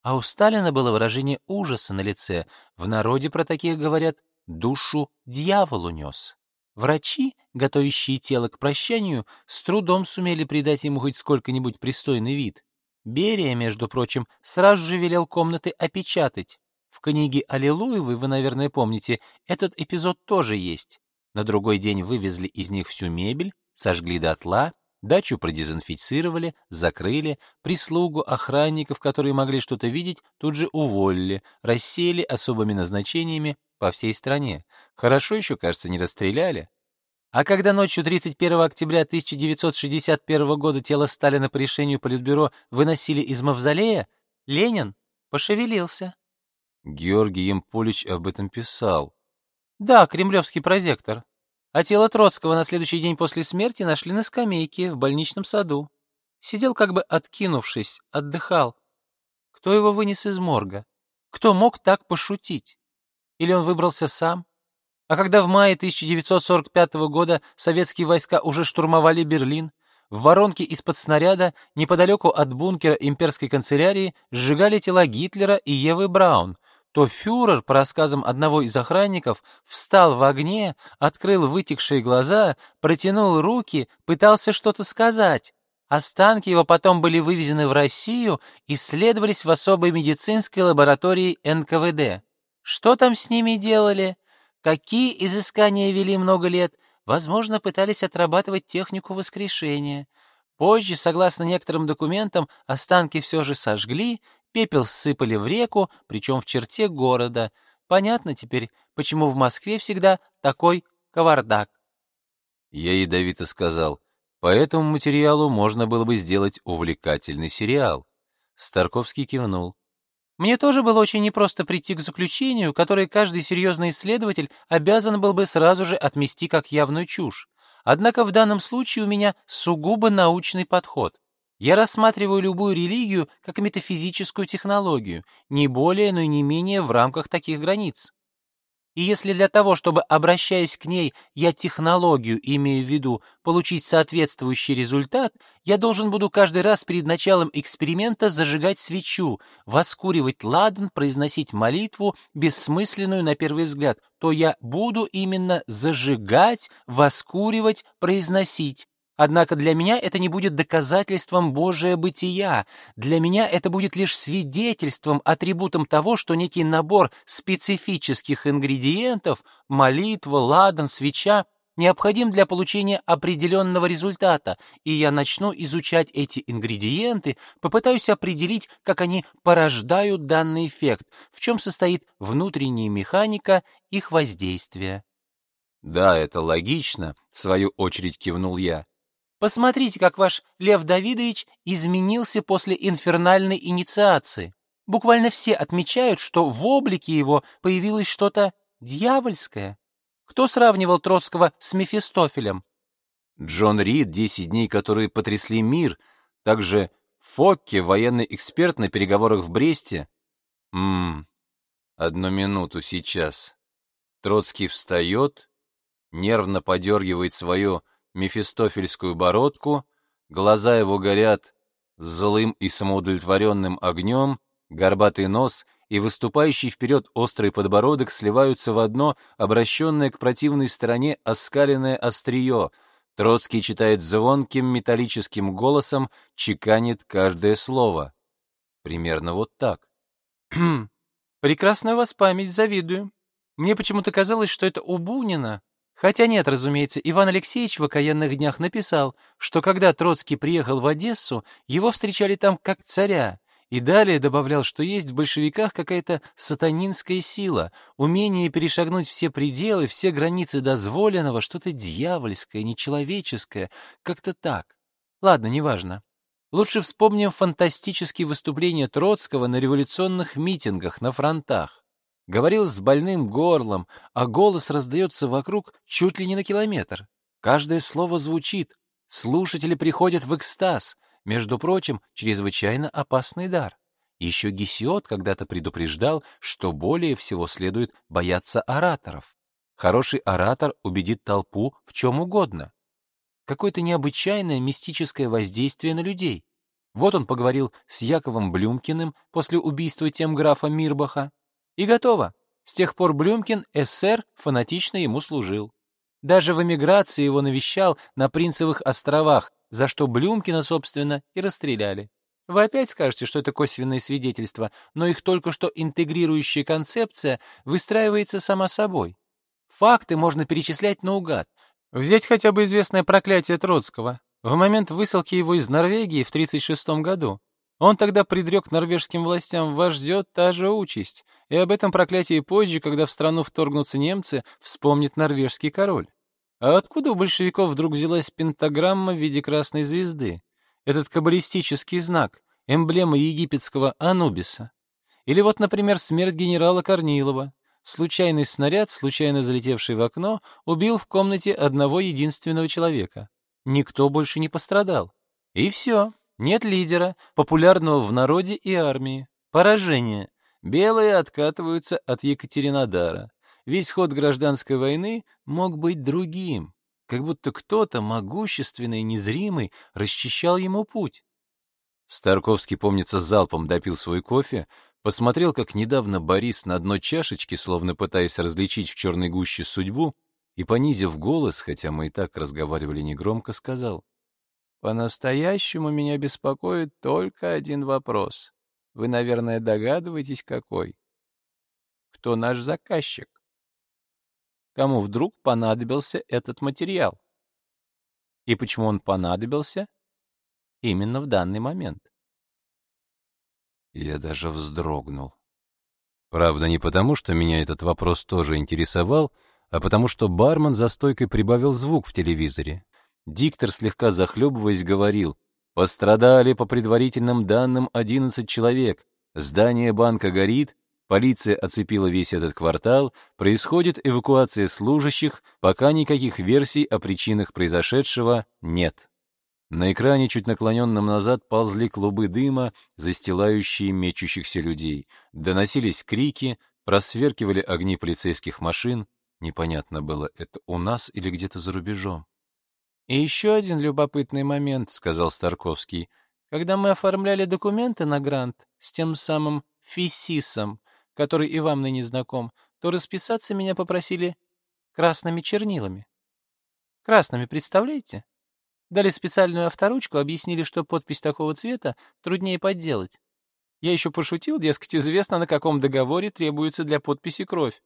А у Сталина было выражение ужаса на лице. В народе про таких говорят «душу дьявол унес». Врачи, готовящие тело к прощанию, с трудом сумели придать ему хоть сколько-нибудь пристойный вид. Берия, между прочим, сразу же велел комнаты опечатать. В книге Аллилуевой, вы, наверное, помните, этот эпизод тоже есть. На другой день вывезли из них всю мебель, сожгли дотла, дачу продезинфицировали, закрыли, прислугу, охранников, которые могли что-то видеть, тут же уволили, рассеяли особыми назначениями по всей стране. Хорошо еще, кажется, не расстреляли. А когда ночью 31 октября 1961 года тело Сталина по решению Политбюро выносили из мавзолея, Ленин пошевелился. Георгий Емполич об этом писал. Да, кремлевский прозектор. А тело Троцкого на следующий день после смерти нашли на скамейке в больничном саду. Сидел как бы откинувшись, отдыхал. Кто его вынес из морга? Кто мог так пошутить? Или он выбрался сам? А когда в мае 1945 года советские войска уже штурмовали Берлин, в воронке из-под снаряда, неподалеку от бункера имперской канцелярии, сжигали тела Гитлера и Евы Браун, то фюрер, по рассказам одного из охранников, встал в огне, открыл вытекшие глаза, протянул руки, пытался что-то сказать. Останки его потом были вывезены в Россию, исследовались в особой медицинской лаборатории НКВД. Что там с ними делали? Какие изыскания вели много лет? Возможно, пытались отрабатывать технику воскрешения. Позже, согласно некоторым документам, останки все же сожгли, пепел ссыпали в реку, причем в черте города. Понятно теперь, почему в Москве всегда такой кавардак. Я ядовито сказал, по этому материалу можно было бы сделать увлекательный сериал. Старковский кивнул. Мне тоже было очень непросто прийти к заключению, которое каждый серьезный исследователь обязан был бы сразу же отмести как явную чушь. Однако в данном случае у меня сугубо научный подход. Я рассматриваю любую религию как метафизическую технологию, не более, но и не менее в рамках таких границ. И если для того, чтобы, обращаясь к ней, я технологию имею в виду, получить соответствующий результат, я должен буду каждый раз перед началом эксперимента зажигать свечу, воскуривать ладан, произносить молитву, бессмысленную на первый взгляд, то я буду именно зажигать, воскуривать, произносить, Однако для меня это не будет доказательством Божия бытия. Для меня это будет лишь свидетельством, атрибутом того, что некий набор специфических ингредиентов — молитва, ладан, свеча — необходим для получения определенного результата, и я начну изучать эти ингредиенты, попытаюсь определить, как они порождают данный эффект, в чем состоит внутренняя механика их воздействия. Да, это логично, в свою очередь кивнул я. Посмотрите, как ваш Лев Давидович изменился после инфернальной инициации. Буквально все отмечают, что в облике его появилось что-то дьявольское. Кто сравнивал Троцкого с Мефистофелем? Джон Рид, «Десять дней, которые потрясли мир», также Фокке, военный эксперт на переговорах в Бресте. Ммм, одну минуту сейчас. Троцкий встает, нервно подергивает свою мефистофельскую бородку, глаза его горят злым и самоудовлетворенным огнем, горбатый нос и выступающий вперед острый подбородок сливаются в одно, обращенное к противной стороне оскаленное острие. Троцкий читает звонким металлическим голосом, чеканит каждое слово. Примерно вот так. «Прекрасная у вас память, завидую. Мне почему-то казалось, что это у Бунина Хотя нет, разумеется, Иван Алексеевич в окаянных днях написал, что когда Троцкий приехал в Одессу, его встречали там как царя, И далее добавлял, что есть в большевиках какая-то сатанинская сила, умение перешагнуть все пределы, все границы дозволенного, что-то дьявольское, нечеловеческое, как-то так. Ладно, неважно. Лучше вспомним фантастические выступления Троцкого на революционных митингах на фронтах. Говорил с больным горлом, а голос раздается вокруг чуть ли не на километр. Каждое слово звучит, слушатели приходят в экстаз, между прочим, чрезвычайно опасный дар. Еще Гесиот когда-то предупреждал, что более всего следует бояться ораторов. Хороший оратор убедит толпу в чем угодно. Какое-то необычайное мистическое воздействие на людей. Вот он поговорил с Яковом Блюмкиным после убийства тем графа Мирбаха. И готово. С тех пор Блюмкин, СССР, фанатично ему служил. Даже в эмиграции его навещал на Принцевых островах, за что Блюмкина, собственно, и расстреляли. Вы опять скажете, что это косвенные свидетельства, но их только что интегрирующая концепция выстраивается сама собой. Факты можно перечислять наугад. Взять хотя бы известное проклятие Троцкого. В момент высылки его из Норвегии в 1936 году. Он тогда предрек норвежским властям, вас ждет та же участь, и об этом проклятии позже, когда в страну вторгнутся немцы, вспомнит норвежский король. А откуда у большевиков вдруг взялась пентаграмма в виде красной звезды? Этот каббалистический знак, эмблема египетского Анубиса. Или вот, например, смерть генерала Корнилова. Случайный снаряд, случайно залетевший в окно, убил в комнате одного единственного человека. Никто больше не пострадал. И все. Нет лидера, популярного в народе и армии. Поражение. Белые откатываются от Екатеринодара. Весь ход гражданской войны мог быть другим, как будто кто-то могущественный и незримый расчищал ему путь. Старковский, помнится, залпом допил свой кофе, посмотрел, как недавно Борис на дно чашечки, словно пытаясь различить в черной гуще судьбу, и, понизив голос, хотя мы и так разговаривали негромко, сказал, «По-настоящему меня беспокоит только один вопрос. Вы, наверное, догадываетесь, какой? Кто наш заказчик?» кому вдруг понадобился этот материал. И почему он понадобился именно в данный момент. Я даже вздрогнул. Правда, не потому, что меня этот вопрос тоже интересовал, а потому что бармен за стойкой прибавил звук в телевизоре. Диктор, слегка захлебываясь, говорил, «Пострадали, по предварительным данным, 11 человек. Здание банка горит, Полиция оцепила весь этот квартал, происходит эвакуация служащих, пока никаких версий о причинах произошедшего нет. На экране, чуть наклоненном назад, ползли клубы дыма, застилающие мечущихся людей. Доносились крики, просверкивали огни полицейских машин. Непонятно было, это у нас или где-то за рубежом. «И еще один любопытный момент», — сказал Старковский. «Когда мы оформляли документы на грант с тем самым Фисисом, который и вам ныне знаком, то расписаться меня попросили красными чернилами. Красными, представляете? Дали специальную авторучку, объяснили, что подпись такого цвета труднее подделать. Я еще пошутил, дескать, известно, на каком договоре требуется для подписи кровь.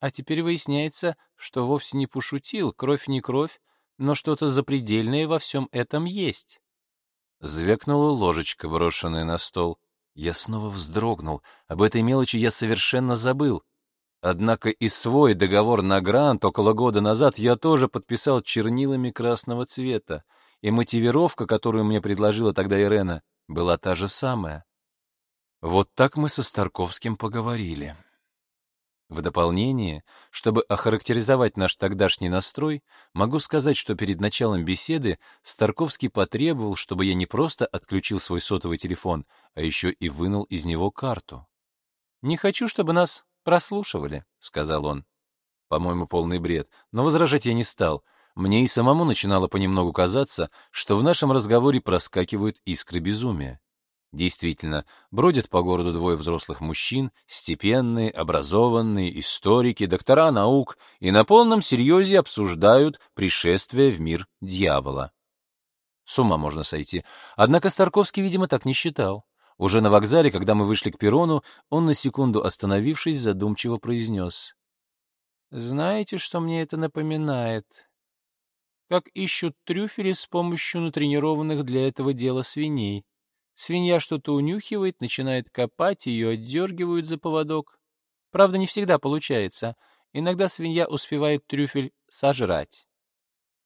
А теперь выясняется, что вовсе не пошутил, кровь не кровь, но что-то запредельное во всем этом есть. Звякнула ложечка, брошенная на стол. Я снова вздрогнул. Об этой мелочи я совершенно забыл. Однако и свой договор на грант около года назад я тоже подписал чернилами красного цвета, и мотивировка, которую мне предложила тогда Ирена, была та же самая. Вот так мы со Старковским поговорили. В дополнение, чтобы охарактеризовать наш тогдашний настрой, могу сказать, что перед началом беседы Старковский потребовал, чтобы я не просто отключил свой сотовый телефон, а еще и вынул из него карту. «Не хочу, чтобы нас прослушивали», — сказал он. По-моему, полный бред, но возражать я не стал. Мне и самому начинало понемногу казаться, что в нашем разговоре проскакивают искры безумия. Действительно, бродят по городу двое взрослых мужчин, степенные, образованные, историки, доктора наук, и на полном серьезе обсуждают пришествие в мир дьявола. С ума можно сойти. Однако Старковский, видимо, так не считал. Уже на вокзале, когда мы вышли к перрону, он на секунду остановившись, задумчиво произнес. «Знаете, что мне это напоминает? Как ищут трюфели с помощью натренированных для этого дела свиней. Свинья что-то унюхивает, начинает копать, ее отдергивают за поводок. Правда, не всегда получается. Иногда свинья успевает трюфель сожрать.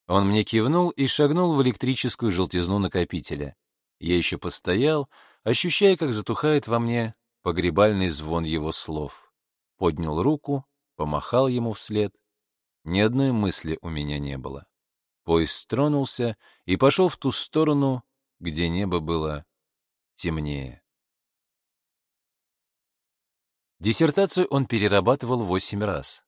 Он мне кивнул и шагнул в электрическую желтизну накопителя. Я еще постоял, ощущая, как затухает во мне погребальный звон его слов. Поднял руку, помахал ему вслед. Ни одной мысли у меня не было. Поезд тронулся и пошел в ту сторону, где небо было темнее. Диссертацию он перерабатывал восемь раз.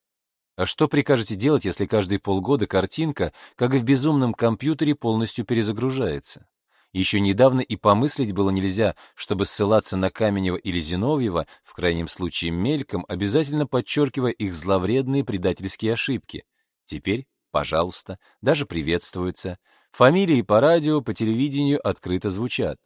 А что прикажете делать, если каждые полгода картинка, как и в безумном компьютере, полностью перезагружается? Еще недавно и помыслить было нельзя, чтобы ссылаться на Каменева или Зиновьева, в крайнем случае мельком, обязательно подчеркивая их зловредные предательские ошибки. Теперь, пожалуйста, даже приветствуются. Фамилии по радио, по телевидению открыто звучат.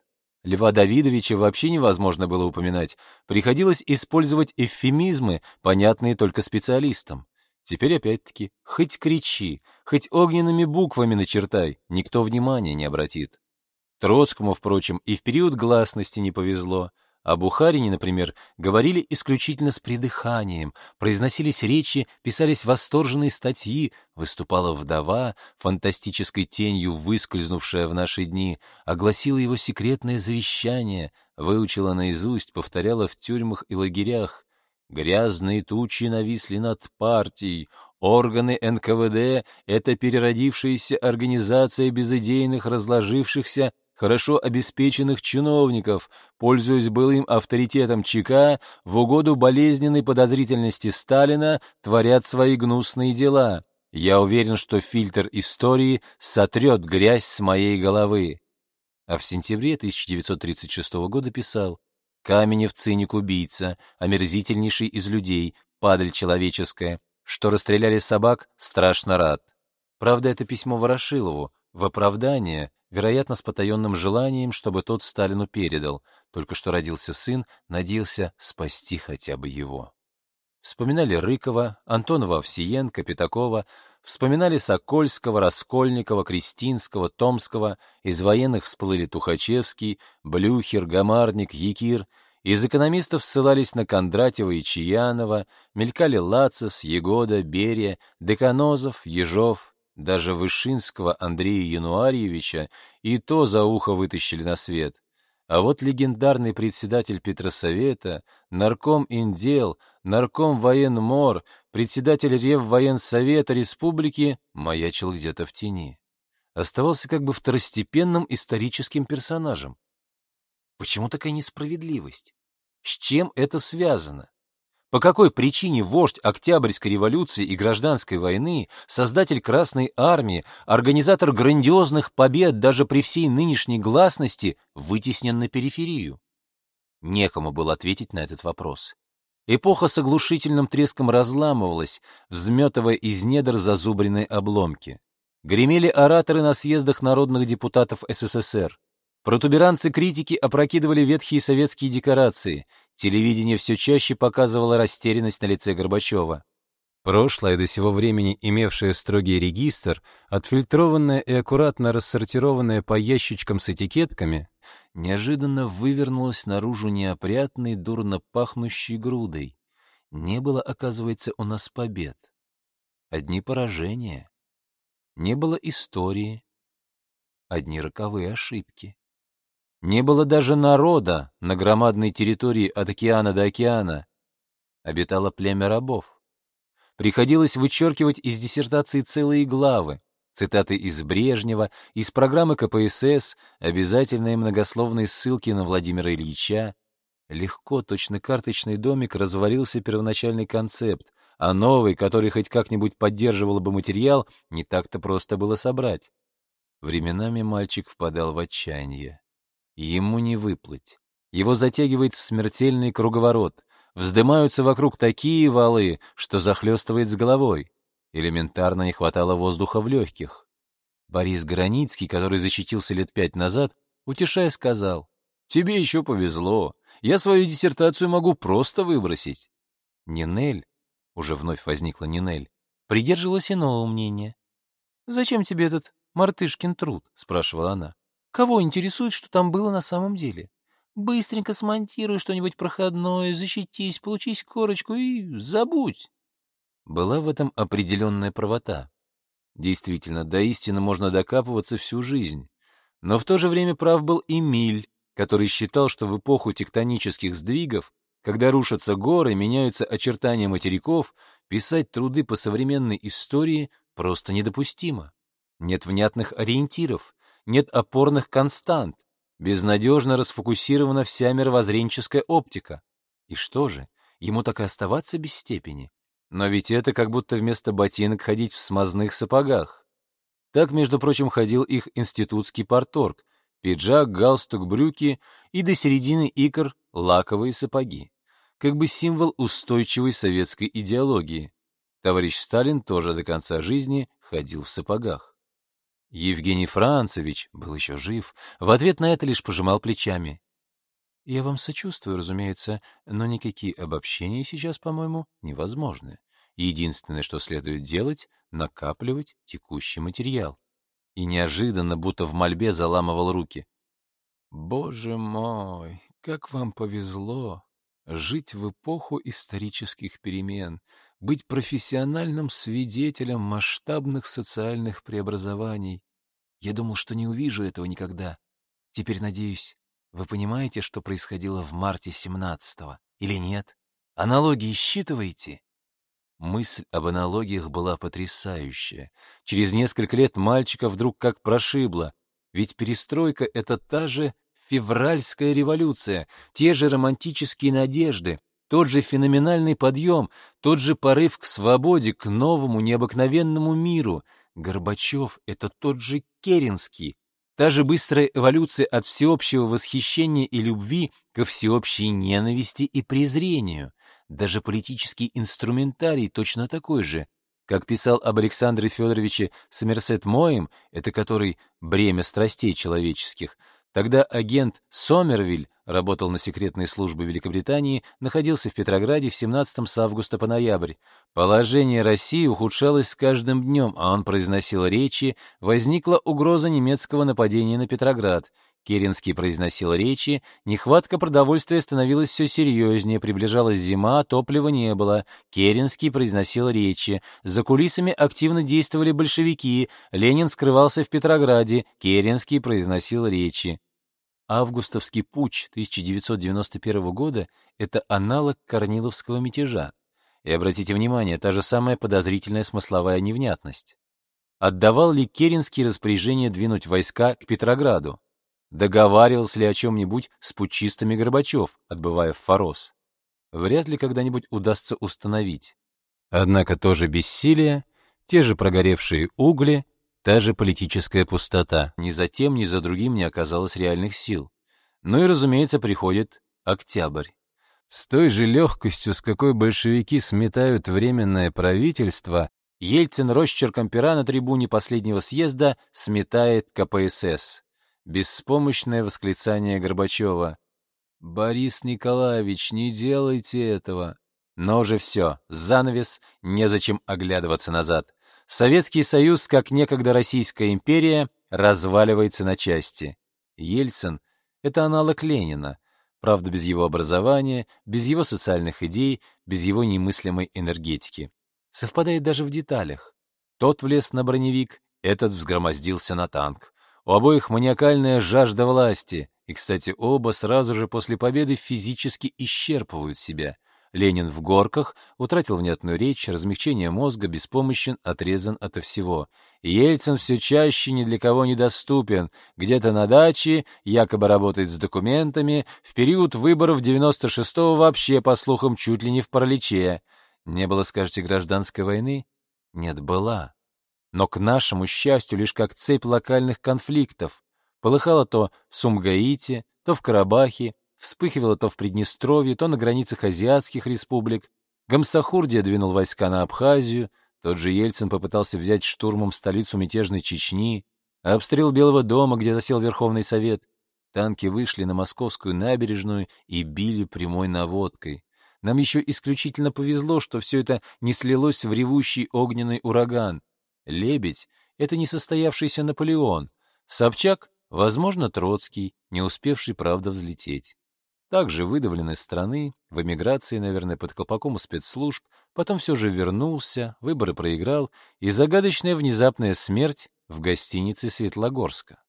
Льва Давидовича вообще невозможно было упоминать. Приходилось использовать эвфемизмы, понятные только специалистам. Теперь опять-таки, хоть кричи, хоть огненными буквами начертай, никто внимания не обратит. Троцкому, впрочем, и в период гласности не повезло. О Бухарине, например, говорили исключительно с придыханием, произносились речи, писались восторженные статьи, выступала вдова, фантастической тенью выскользнувшая в наши дни, огласила его секретное завещание, выучила наизусть, повторяла в тюрьмах и лагерях. Грязные тучи нависли над партией. Органы НКВД — это переродившаяся организация безыдейных, разложившихся, хорошо обеспеченных чиновников, пользуясь былым авторитетом ЧК, в угоду болезненной подозрительности Сталина, творят свои гнусные дела. Я уверен, что фильтр истории сотрет грязь с моей головы. А в сентябре 1936 года писал Каменев циник-убийца, омерзительнейший из людей, падаль человеческая. Что расстреляли собак, страшно рад. Правда, это письмо Ворошилову, в оправдание, вероятно, с потаенным желанием, чтобы тот Сталину передал. Только что родился сын, надеялся спасти хотя бы его. Вспоминали Рыкова, Антонова Овсиенко, Пятакова, вспоминали Сокольского, Раскольникова, Кристинского, Томского, из военных всплыли Тухачевский, Блюхер, Гамарник, Якир, из экономистов ссылались на Кондратьева и Чаянова, мелькали Лацис, Егода, Берия, Деканозов, Ежов, даже Вышинского Андрея Януарьевича и то за ухо вытащили на свет. А вот легендарный председатель Петросовета, нарком Индел, нарком военмор, председатель Реввоенсовета Республики маячил где-то в тени. Оставался как бы второстепенным историческим персонажем. Почему такая несправедливость? С чем это связано? По какой причине вождь Октябрьской революции и гражданской войны, создатель Красной армии, организатор грандиозных побед даже при всей нынешней гласности, вытеснен на периферию? Некому было ответить на этот вопрос. Эпоха с оглушительным треском разламывалась, взметывая из недр зазубренные обломки. Гремели ораторы на съездах народных депутатов СССР. Протуберанцы-критики опрокидывали ветхие советские декорации — Телевидение все чаще показывало растерянность на лице Горбачева. Прошлое, до сего времени имевшее строгий регистр, отфильтрованное и аккуратно рассортированное по ящичкам с этикетками, неожиданно вывернулось наружу неопрятной, дурно пахнущей грудой. Не было, оказывается, у нас побед. Одни поражения. Не было истории. Одни роковые ошибки. Не было даже народа на громадной территории от океана до океана. Обитало племя рабов. Приходилось вычеркивать из диссертации целые главы, цитаты из Брежнева, из программы КПСС, обязательные многословные ссылки на Владимира Ильича. Легко, точно карточный домик, развалился первоначальный концепт, а новый, который хоть как-нибудь поддерживал бы материал, не так-то просто было собрать. Временами мальчик впадал в отчаяние. Ему не выплыть. Его затягивает в смертельный круговорот. Вздымаются вокруг такие валы, что захлестывает с головой. Элементарно не хватало воздуха в легких. Борис Границкий, который защитился лет пять назад, утешая, сказал, «Тебе еще повезло. Я свою диссертацию могу просто выбросить». Нинель, уже вновь возникла Нинель, придерживалась иного мнения. «Зачем тебе этот мартышкин труд?» — спрашивала она. Кого интересует, что там было на самом деле? Быстренько смонтируй что-нибудь проходное, защитись, получись корочку и забудь. Была в этом определенная правота. Действительно, до истины можно докапываться всю жизнь. Но в то же время прав был Эмиль, который считал, что в эпоху тектонических сдвигов, когда рушатся горы, меняются очертания материков, писать труды по современной истории просто недопустимо. Нет внятных ориентиров, нет опорных констант, безнадежно расфокусирована вся мировоззренческая оптика. И что же, ему так и оставаться без степени? Но ведь это как будто вместо ботинок ходить в смазных сапогах. Так, между прочим, ходил их институтский порторг. Пиджак, галстук, брюки и до середины икр лаковые сапоги. Как бы символ устойчивой советской идеологии. Товарищ Сталин тоже до конца жизни ходил в сапогах. Евгений Францевич был еще жив, в ответ на это лишь пожимал плечами. Я вам сочувствую, разумеется, но никакие обобщения сейчас, по-моему, невозможны. Единственное, что следует делать — накапливать текущий материал. И неожиданно, будто в мольбе, заламывал руки. Боже мой, как вам повезло жить в эпоху исторических перемен, быть профессиональным свидетелем масштабных социальных преобразований. Я думал, что не увижу этого никогда. Теперь надеюсь, вы понимаете, что происходило в марте 17-го, или нет? Аналогии считываете? Мысль об аналогиях была потрясающая. Через несколько лет мальчика вдруг как прошибло. Ведь перестройка — это та же февральская революция, те же романтические надежды, тот же феноменальный подъем, тот же порыв к свободе, к новому необыкновенному миру. Горбачев — это тот же Керенский, Та же быстрая эволюция от всеобщего восхищения и любви ко всеобщей ненависти и презрению. Даже политический инструментарий точно такой же. Как писал об Александре Федоровиче Сомерсет Моем, это который «бремя страстей человеческих», тогда агент Сомервиль работал на секретной службе Великобритании, находился в Петрограде в 17 с августа по ноябрь. Положение России ухудшалось с каждым днем, а он произносил речи, возникла угроза немецкого нападения на Петроград. Керенский произносил речи, нехватка продовольствия становилась все серьезнее, приближалась зима, топлива не было. Керенский произносил речи. За кулисами активно действовали большевики, Ленин скрывался в Петрограде, Керенский произносил речи. Августовский путч 1991 года — это аналог Корниловского мятежа. И обратите внимание, та же самая подозрительная смысловая невнятность. Отдавал ли Керенский распоряжение двинуть войска к Петрограду? Договаривался ли о чем-нибудь с путчистами Горбачев, отбывая в Форос? Вряд ли когда-нибудь удастся установить. Однако тоже бессилие, те же прогоревшие угли, Та же политическая пустота. Ни за тем, ни за другим не оказалось реальных сил. Ну и, разумеется, приходит октябрь. С той же легкостью, с какой большевики сметают временное правительство, Ельцин росчерком пера на трибуне последнего съезда сметает КПСС. Беспомощное восклицание Горбачева. «Борис Николаевич, не делайте этого!» Но уже все, занавес, незачем оглядываться назад. Советский Союз, как некогда Российская империя, разваливается на части. Ельцин — это аналог Ленина, правда, без его образования, без его социальных идей, без его немыслимой энергетики. Совпадает даже в деталях. Тот влез на броневик, этот взгромоздился на танк. У обоих маниакальная жажда власти, и, кстати, оба сразу же после победы физически исчерпывают себя — Ленин в горках, утратил внятную речь, размягчение мозга, беспомощен, отрезан ото всего. Ельцин все чаще ни для кого недоступен, где-то на даче, якобы работает с документами, в период выборов 96-го вообще, по слухам, чуть ли не в параличе. Не было, скажете, гражданской войны? Нет, была. Но к нашему счастью лишь как цепь локальных конфликтов. Полыхало то в Сумгаите, то в Карабахе, вспыхивало то в Приднестровье, то на границах азиатских республик. Гамсахурдия двинул войска на Абхазию, тот же Ельцин попытался взять штурмом столицу мятежной Чечни, а обстрел Белого дома, где засел Верховный Совет. Танки вышли на московскую набережную и били прямой наводкой. Нам еще исключительно повезло, что все это не слилось в ревущий огненный ураган. Лебедь — это несостоявшийся Наполеон. Собчак — возможно, Троцкий, не успевший, правда, взлететь. также выдавлен из страны, в эмиграции, наверное, под колпаком спецслужб, потом все же вернулся, выборы проиграл, и загадочная внезапная смерть в гостинице Светлогорска.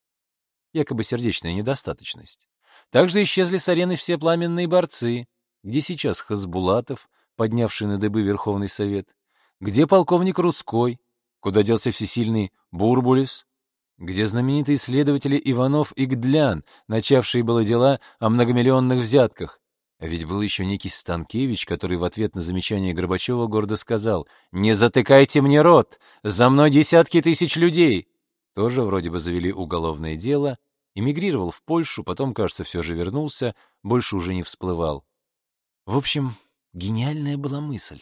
Якобы сердечная недостаточность. Также исчезли с арены все пламенные борцы, где сейчас Хасбулатов, поднявший на дыбы Верховный Совет, где полковник Рудской, куда делся всесильный Бурбулис, где знаменитые исследователи Иванов и Гдлян, начавшие было дела о многомиллионных взятках. А ведь был еще некий Станкевич, который в ответ на замечание Горбачева гордо сказал «Не затыкайте мне рот! За мной десятки тысяч людей!» Тоже вроде бы завели уголовное дело, эмигрировал в Польшу, потом, кажется, все же вернулся, больше уже не всплывал. В общем, гениальная была мысль.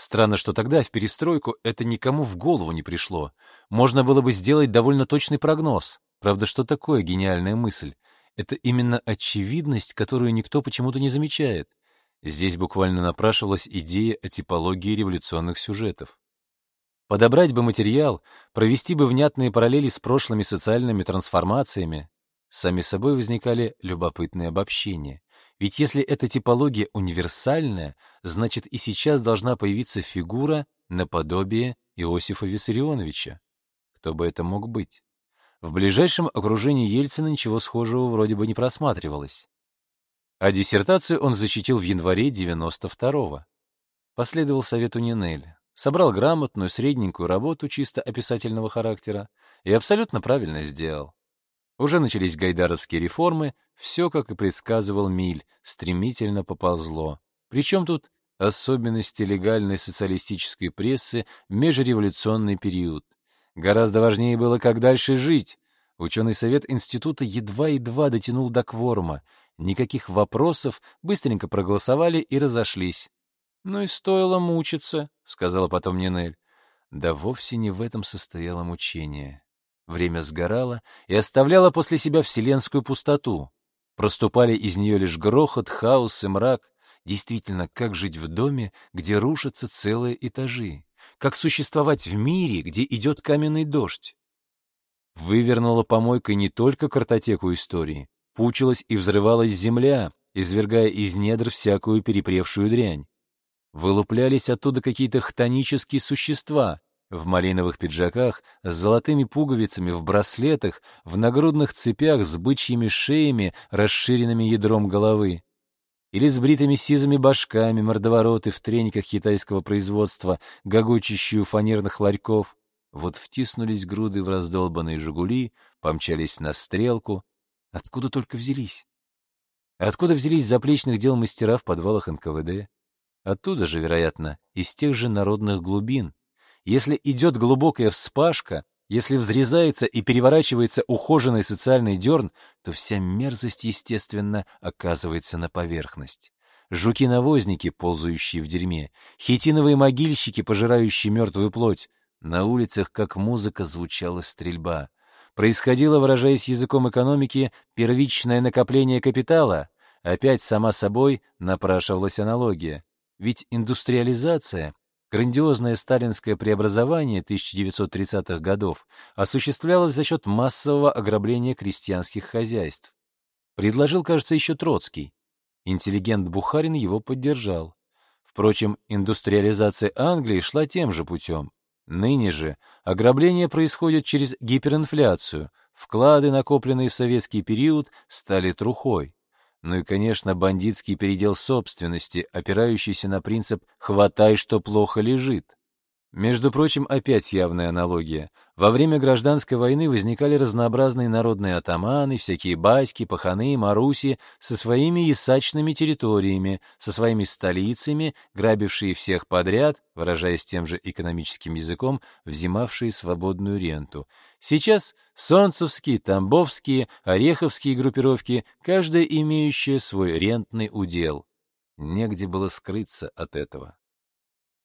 Странно, что тогда, в перестройку, это никому в голову не пришло. Можно было бы сделать довольно точный прогноз. Правда, что такое гениальная мысль? Это именно очевидность, которую никто почему-то не замечает. Здесь буквально напрашивалась идея о типологии революционных сюжетов. Подобрать бы материал, провести бы внятные параллели с прошлыми социальными трансформациями. Сами собой возникали любопытные обобщения. Ведь если эта типология универсальная, значит и сейчас должна появиться фигура наподобие Иосифа Виссарионовича. Кто бы это мог быть? В ближайшем окружении Ельцина ничего схожего вроде бы не просматривалось. А диссертацию он защитил в январе 92-го. Последовал совету Нинель. Собрал грамотную, средненькую работу чисто описательного характера и абсолютно правильно сделал. Уже начались гайдаровские реформы, все, как и предсказывал Миль, стремительно поползло. Причем тут особенности легальной социалистической прессы в межреволюционный период. Гораздо важнее было, как дальше жить. Ученый совет института едва-едва дотянул до кворума. Никаких вопросов, быстренько проголосовали и разошлись. «Ну и стоило мучиться», — сказала потом Нинель. Да вовсе не в этом состояло мучение. Время сгорало и оставляло после себя вселенскую пустоту. Проступали из нее лишь грохот, хаос и мрак. Действительно, как жить в доме, где рушатся целые этажи? Как существовать в мире, где идет каменный дождь? Вывернула помойкой не только картотеку истории. Пучилась и взрывалась земля, извергая из недр всякую перепревшую дрянь. Вылуплялись оттуда какие-то хтонические существа, в малиновых пиджаках, с золотыми пуговицами, в браслетах, в нагрудных цепях с бычьими шеями, расширенными ядром головы. Или с бритыми сизыми башками, мордовороты в трениках китайского производства, гогочащие у фанерных ларьков. Вот втиснулись груды в раздолбанные «Жигули», помчались на стрелку. Откуда только взялись? Откуда взялись заплечных дел мастера в подвалах НКВД? Оттуда же, вероятно, из тех же народных глубин, если идет глубокая вспашка, если взрезается и переворачивается ухоженный социальный дерн, то вся мерзость, естественно, оказывается на поверхность. Жуки-навозники, ползающие в дерьме, хитиновые могильщики, пожирающие мертвую плоть. На улицах, как музыка, звучала стрельба. Происходило, выражаясь языком экономики, первичное накопление капитала. Опять сама собой напрашивалась аналогия. Ведь индустриализация Грандиозное сталинское преобразование 1930-х годов осуществлялось за счет массового ограбления крестьянских хозяйств. Предложил, кажется, еще Троцкий. Интеллигент Бухарин его поддержал. Впрочем, индустриализация Англии шла тем же путем. Ныне же ограбление происходит через гиперинфляцию, вклады, накопленные в советский период, стали трухой. Ну и, конечно, бандитский передел собственности, опирающийся на принцип «хватай, что плохо лежит». Между прочим, опять явная аналогия. Во время гражданской войны возникали разнообразные народные атаманы, всякие батьки, паханы, маруси со своими ясачными территориями, со своими столицами, грабившие всех подряд, выражаясь тем же экономическим языком, взимавшие свободную ренту. Сейчас солнцевские, тамбовские, ореховские группировки, каждая имеющая свой рентный удел. Негде было скрыться от этого.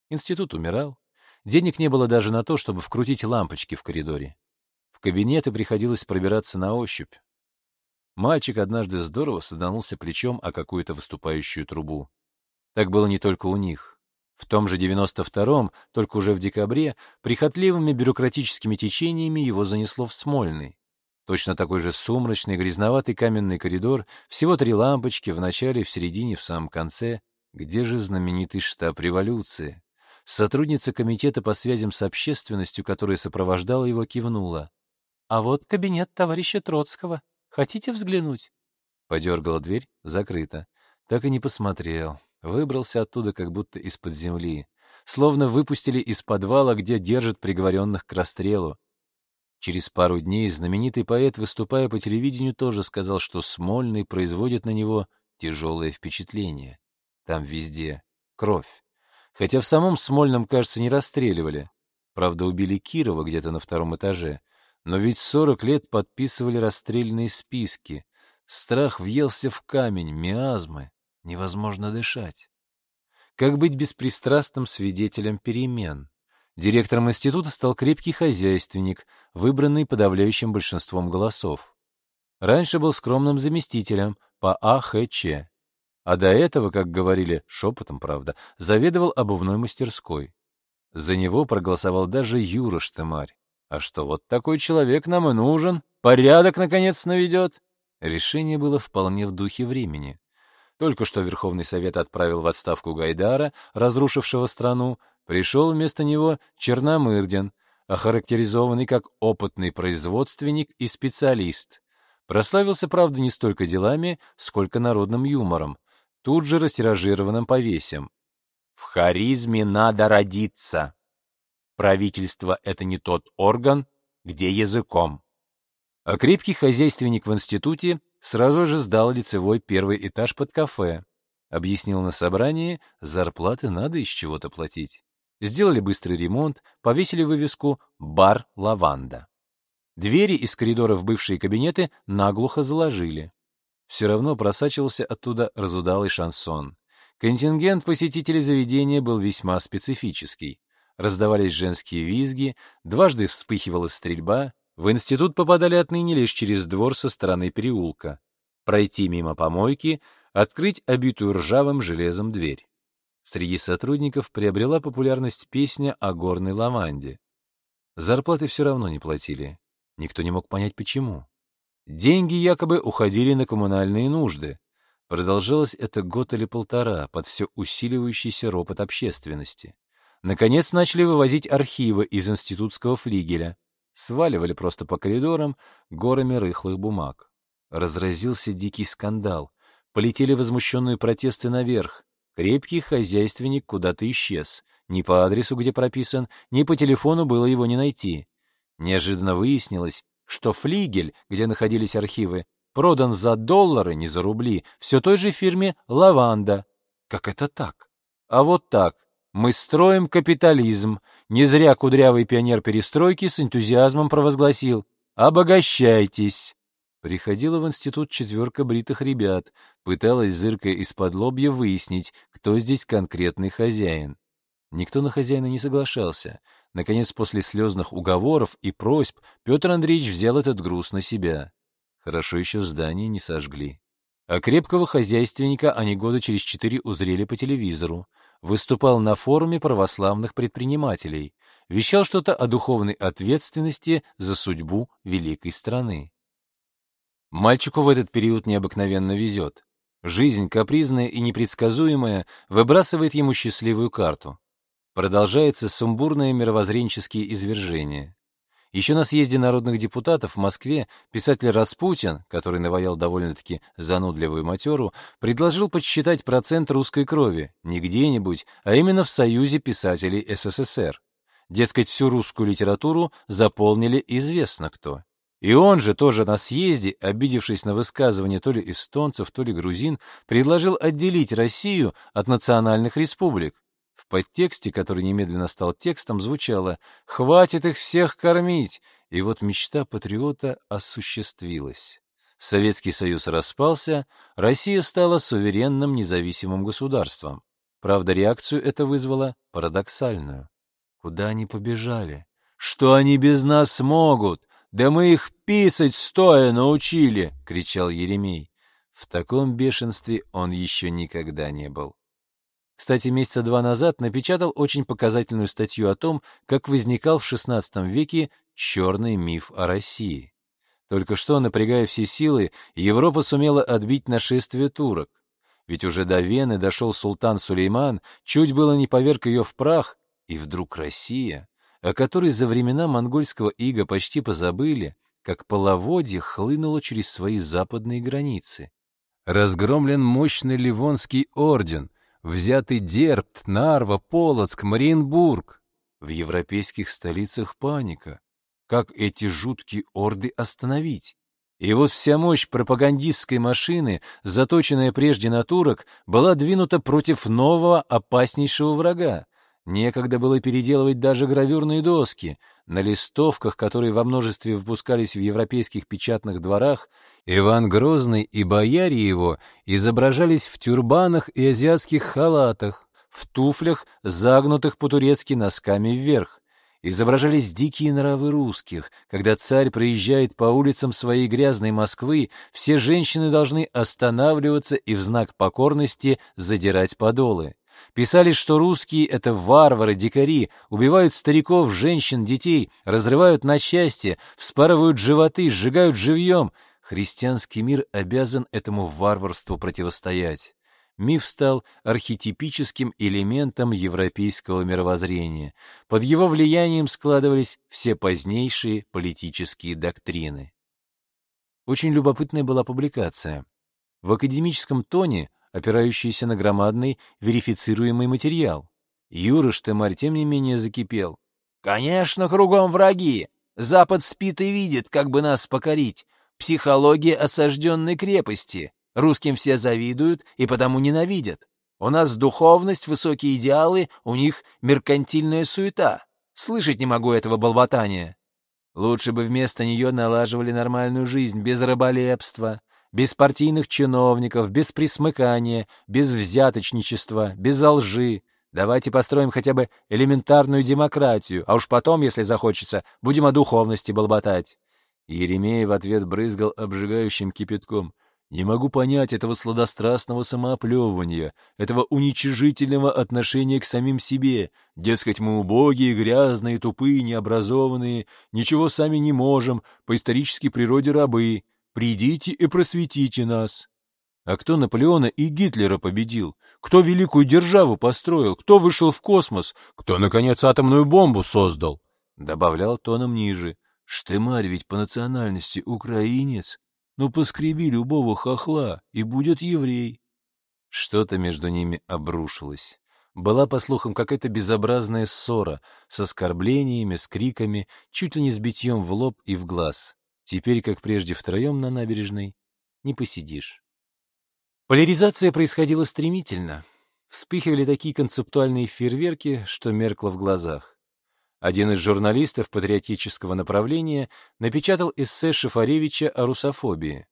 Институт умирал, Денег не было даже на то, чтобы вкрутить лампочки в коридоре. В кабинеты приходилось пробираться на ощупь. Мальчик однажды здорово саданулся плечом о какую-то выступающую трубу. Так было не только у них. В том же 92-м, только уже в декабре, прихотливыми бюрократическими течениями его занесло в Смольный. Точно такой же сумрачный, грязноватый каменный коридор, всего три лампочки в начале, в середине, в самом конце. Где же знаменитый штаб революции? Сотрудница комитета по связям с общественностью, которая сопровождала его, кивнула. «А вот кабинет товарища Троцкого. Хотите взглянуть?» Подергала дверь, закрыта. Так и не посмотрел. Выбрался оттуда как будто из-под земли. Словно выпустили из подвала, где держат приговоренных к расстрелу. Через пару дней знаменитый поэт, выступая по телевидению, тоже сказал, что Смольный производит на него тяжелое впечатление. Там везде кровь. Хотя в самом Смольном, кажется, не расстреливали. Правда, убили Кирова где-то на втором этаже. Но ведь сорок лет подписывали расстрельные списки. Страх въелся в камень, миазмы. Невозможно дышать. Как быть беспристрастным свидетелем перемен? Директором института стал крепкий хозяйственник, выбранный подавляющим большинством голосов. Раньше был скромным заместителем по АХЧ, а до этого, как говорили, шепотом, правда, заведовал обувной мастерской. За него проголосовал даже Юра Штемарь. А что, вот такой человек нам и нужен, порядок, наконец, наведет. Решение было вполне в духе времени. Только что Верховный Совет отправил в отставку Гайдара, разрушившего страну, Пришел вместо него Черномырдин, охарактеризованный как опытный производственник и специалист. Прославился, правда, не столько делами, сколько народным юмором, тут же растиражированным повесем. В харизме надо родиться. Правительство — это не тот орган, где языком. А крепкий хозяйственник в институте сразу же сдал лицевой первый этаж под кафе. Объяснил на собрании, зарплаты надо из чего-то платить. Сделали быстрый ремонт, повесили вывеску «Бар Лаванда». Двери из коридора в бывшие кабинеты наглухо заложили. Все равно просачивался оттуда разудалый шансон. Контингент посетителей заведения был весьма специфический. Раздавались женские визги, дважды вспыхивала стрельба, в институт попадали отныне лишь через двор со стороны переулка. Пройти мимо помойки, открыть обитую ржавым железом дверь. Среди сотрудников приобрела популярность песня о горной лаванде. Зарплаты все равно не платили. Никто не мог понять, почему. Деньги якобы уходили на коммунальные нужды. Продолжалось это год или полтора под все усиливающийся ропот общественности. Наконец начали вывозить архивы из институтского флигеля. Сваливали просто по коридорам горами рыхлых бумаг. Разразился дикий скандал. Полетели возмущенные протесты наверх. Крепкий хозяйственник куда-то исчез. Ни по адресу, где прописан, ни по телефону было его не найти. Неожиданно выяснилось, что флигель, где находились архивы, продан за доллары, не за рубли, все той же фирме «Лаванда». Как это так? А вот так. Мы строим капитализм. Не зря кудрявый пионер перестройки с энтузиазмом провозгласил «Обогащайтесь». Приходила в институт четверка бритых ребят, пыталась, зыркая из-под лобья, выяснить, кто здесь конкретный хозяин. Никто на хозяина не соглашался. Наконец, после слезных уговоров и просьб, Петр Андреевич взял этот груз на себя. Хорошо еще здание не сожгли. А крепкого хозяйственника они года через четыре узрели по телевизору. Выступал на форуме православных предпринимателей. Вещал что-то о духовной ответственности за судьбу великой страны. Мальчику в этот период необыкновенно везет. Жизнь, капризная и непредсказуемая, выбрасывает ему счастливую карту. Продолжается сумбурное мировоззренческие извержения. Еще на съезде народных депутатов в Москве писатель Распутин, который наваял довольно-таки занудливую матеру, предложил подсчитать процент русской крови не где-нибудь, а именно в Союзе писателей СССР. Дескать, всю русскую литературу заполнили известно кто. И он же тоже на съезде, обидевшись на высказывание то ли эстонцев, то ли грузин, предложил отделить Россию от национальных республик. В подтексте, который немедленно стал текстом, звучало «Хватит их всех кормить!» И вот мечта патриота осуществилась. Советский Союз распался, Россия стала суверенным независимым государством. Правда, реакцию это вызвало парадоксальную. Куда они побежали? Что они без нас могут? «Да мы их писать стоя научили!» — кричал Еремей. В таком бешенстве он еще никогда не был. Кстати, месяца два назад напечатал очень показательную статью о том, как возникал в XVI веке черный миф о России. Только что, напрягая все силы, Европа сумела отбить нашествие турок. Ведь уже до Вены дошел султан Сулейман, чуть было не поверг ее в прах, и вдруг Россия, о которой за времена монгольского ига почти позабыли, как половодье хлынуло через свои западные границы. Разгромлен мощный Ливонский орден, взятый Дербт, Нарва, Полоцк, Мариенбург. В европейских столицах паника. Как эти жуткие орды остановить? И вот вся мощь пропагандистской машины, заточенная прежде на турок, была двинута против нового, опаснейшего врага. Некогда было переделывать даже гравюрные доски. На листовках, которые во множестве выпускались в европейских печатных дворах, Иван Грозный и бояре его изображались в тюрбанах и азиатских халатах, в туфлях, загнутых по-турецки носками вверх. Изображались дикие нравы русских. Когда царь проезжает по улицам своей грязной Москвы, все женщины должны останавливаться и в знак покорности задирать подолы. Писали, что русские — это варвары, дикари, убивают стариков, женщин, детей, разрывают на части, вспарывают животы, сжигают живьем. Христианский мир обязан этому варварству противостоять миф стал архетипическим элементом европейского мировоззрения. Под его влиянием складывались все позднейшие политические доктрины. Очень любопытная была публикация. В академическом тоне, опирающаяся на громадный верифицируемый материал. Юра Штемарь, тем не менее, закипел. «Конечно, кругом враги! Запад спит и видит, как бы нас покорить. Психология осажденной крепости. Русским все завидуют и потому ненавидят. У нас духовность, высокие идеалы, у них меркантильная суета. Слышать не могу этого болботания. Лучше бы вместо нее налаживали нормальную жизнь, без раболепства, без партийных чиновников, без присмыкания, без взяточничества, без лжи. Давайте построим хотя бы элементарную демократию, а уж потом, если захочется, будем о духовности болботать. Еремей в ответ брызгал обжигающим кипятком — не могу понять этого сладострастного самооплевывания, этого уничижительного отношения к самим себе. Дескать, мы убогие, грязные, тупые, необразованные, ничего сами не можем, по исторической природе рабы. Придите и просветите нас. А кто Наполеона и Гитлера победил? Кто великую державу построил? Кто вышел в космос? Кто, наконец, атомную бомбу создал? Добавлял тоном ниже. Штемарь ведь по национальности украинец. Ну, поскреби любого хохла, и будет еврей. Что-то между ними обрушилось. Была, по слухам, какая-то безобразная ссора с оскорблениями, с криками, чуть ли не с битьем в лоб и в глаз. Теперь, как прежде, втроем на набережной не посидишь. Поляризация происходила стремительно. Вспыхивали такие концептуальные фейерверки, что меркло в глазах. Один из журналистов патриотического направления напечатал эссе Шафаревича о русофобии.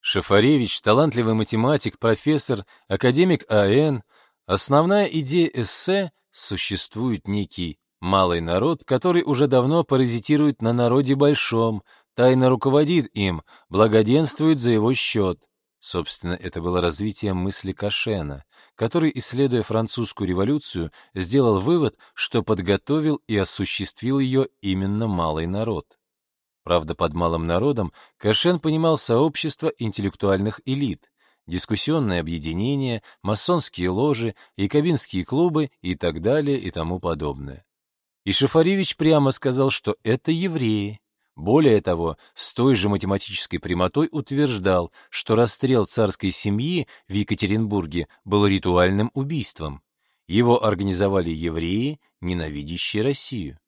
Шафаревич — талантливый математик, профессор, академик АН. Основная идея эссе — существует некий малый народ, который уже давно паразитирует на народе большом, тайно руководит им, благоденствует за его счет. Собственно, это было развитие мысли Кашена, который, исследуя французскую революцию, сделал вывод, что подготовил и осуществил ее именно малый народ. Правда, под малым народом Кашен понимал сообщество интеллектуальных элит, дискуссионные объединения, масонские ложи, якобинские клубы и так далее и тому подобное. И Шафаревич прямо сказал, что это евреи, более того, с той же математической прямотой утверждал, что расстрел царской семьи в Екатеринбурге был ритуальным убийством. Его организовали евреи, ненавидящие Россию.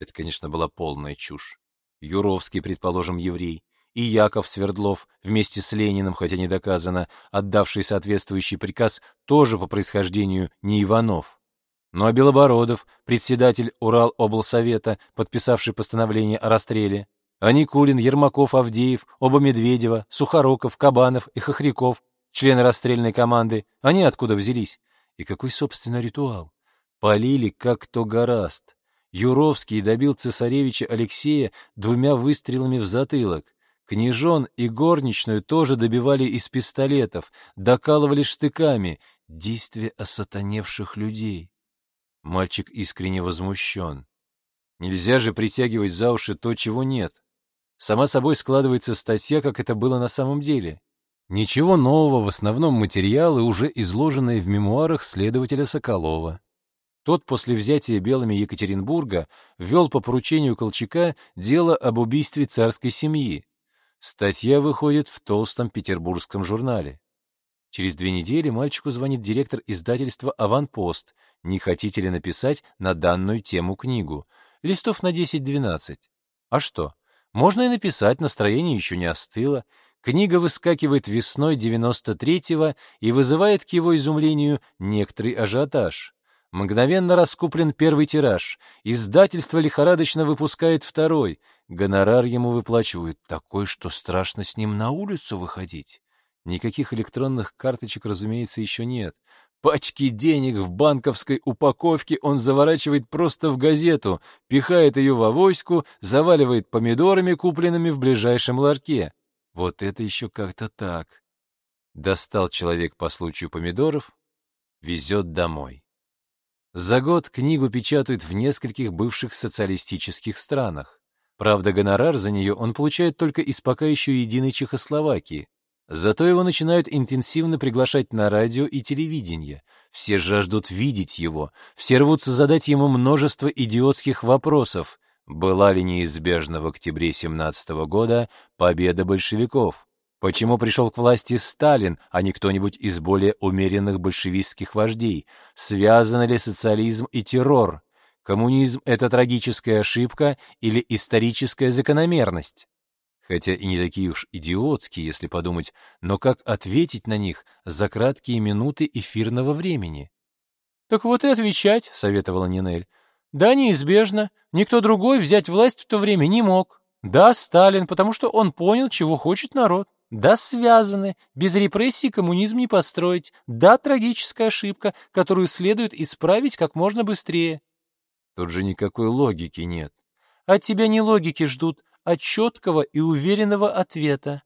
Это, конечно, была полная чушь. Юровский, предположим, еврей, и Яков Свердлов вместе с Лениным, хотя не доказано, отдавший соответствующий приказ, тоже по происхождению не Иванов. Ну а Белобородов, председатель Урал-облсовета, подписавший постановление о расстреле, а Никулин, Ермаков, Авдеев, оба Медведева, Сухороков, Кабанов и Хохряков, члены расстрельной команды, они откуда взялись? И какой, собственно, ритуал? Полили, как то гораст. Юровский добил цесаревича Алексея двумя выстрелами в затылок. Княжон и горничную тоже добивали из пистолетов, докалывали штыками. Действие осатаневших людей. Мальчик искренне возмущен. Нельзя же притягивать за уши то, чего нет. Сама собой складывается статья, как это было на самом деле. Ничего нового, в основном материалы, уже изложенные в мемуарах следователя Соколова. Тот после взятия белыми Екатеринбурга ввел по поручению Колчака дело об убийстве царской семьи. Статья выходит в толстом петербургском журнале. Через две недели мальчику звонит директор издательства «Аванпост». Не хотите ли написать на данную тему книгу? Листов на 10-12. А что? Можно и написать, настроение еще не остыло. Книга выскакивает весной 93-го и вызывает к его изумлению некоторый ажиотаж. Мгновенно раскуплен первый тираж. Издательство лихорадочно выпускает второй. Гонорар ему выплачивают такой, что страшно с ним на улицу выходить. Никаких электронных карточек, разумеется, еще нет. Пачки денег в банковской упаковке он заворачивает просто в газету, пихает ее в авоську, заваливает помидорами, купленными в ближайшем ларьке. Вот это еще как-то так. Достал человек по случаю помидоров, везет домой. За год книгу печатают в нескольких бывших социалистических странах. Правда, гонорар за нее он получает только из пока еще единой Чехословакии. Зато его начинают интенсивно приглашать на радио и телевидение. Все жаждут видеть его, все рвутся задать ему множество идиотских вопросов. Была ли неизбежна в октябре 17 года победа большевиков? Почему пришел к власти Сталин, а не кто-нибудь из более умеренных большевистских вождей? Связаны ли социализм и террор? Коммунизм — это трагическая ошибка или историческая закономерность? Хотя и не такие уж идиотские, если подумать, но как ответить на них за краткие минуты эфирного времени? «Так вот и отвечать», — советовала Нинель. «Да, неизбежно. Никто другой взять власть в то время не мог. Да, Сталин, потому что он понял, чего хочет народ. Да, связаны. Без репрессий коммунизм не построить. Да, трагическая ошибка, которую следует исправить как можно быстрее». Тут же никакой логики нет. От тебя не логики ждут, а четкого и уверенного ответа.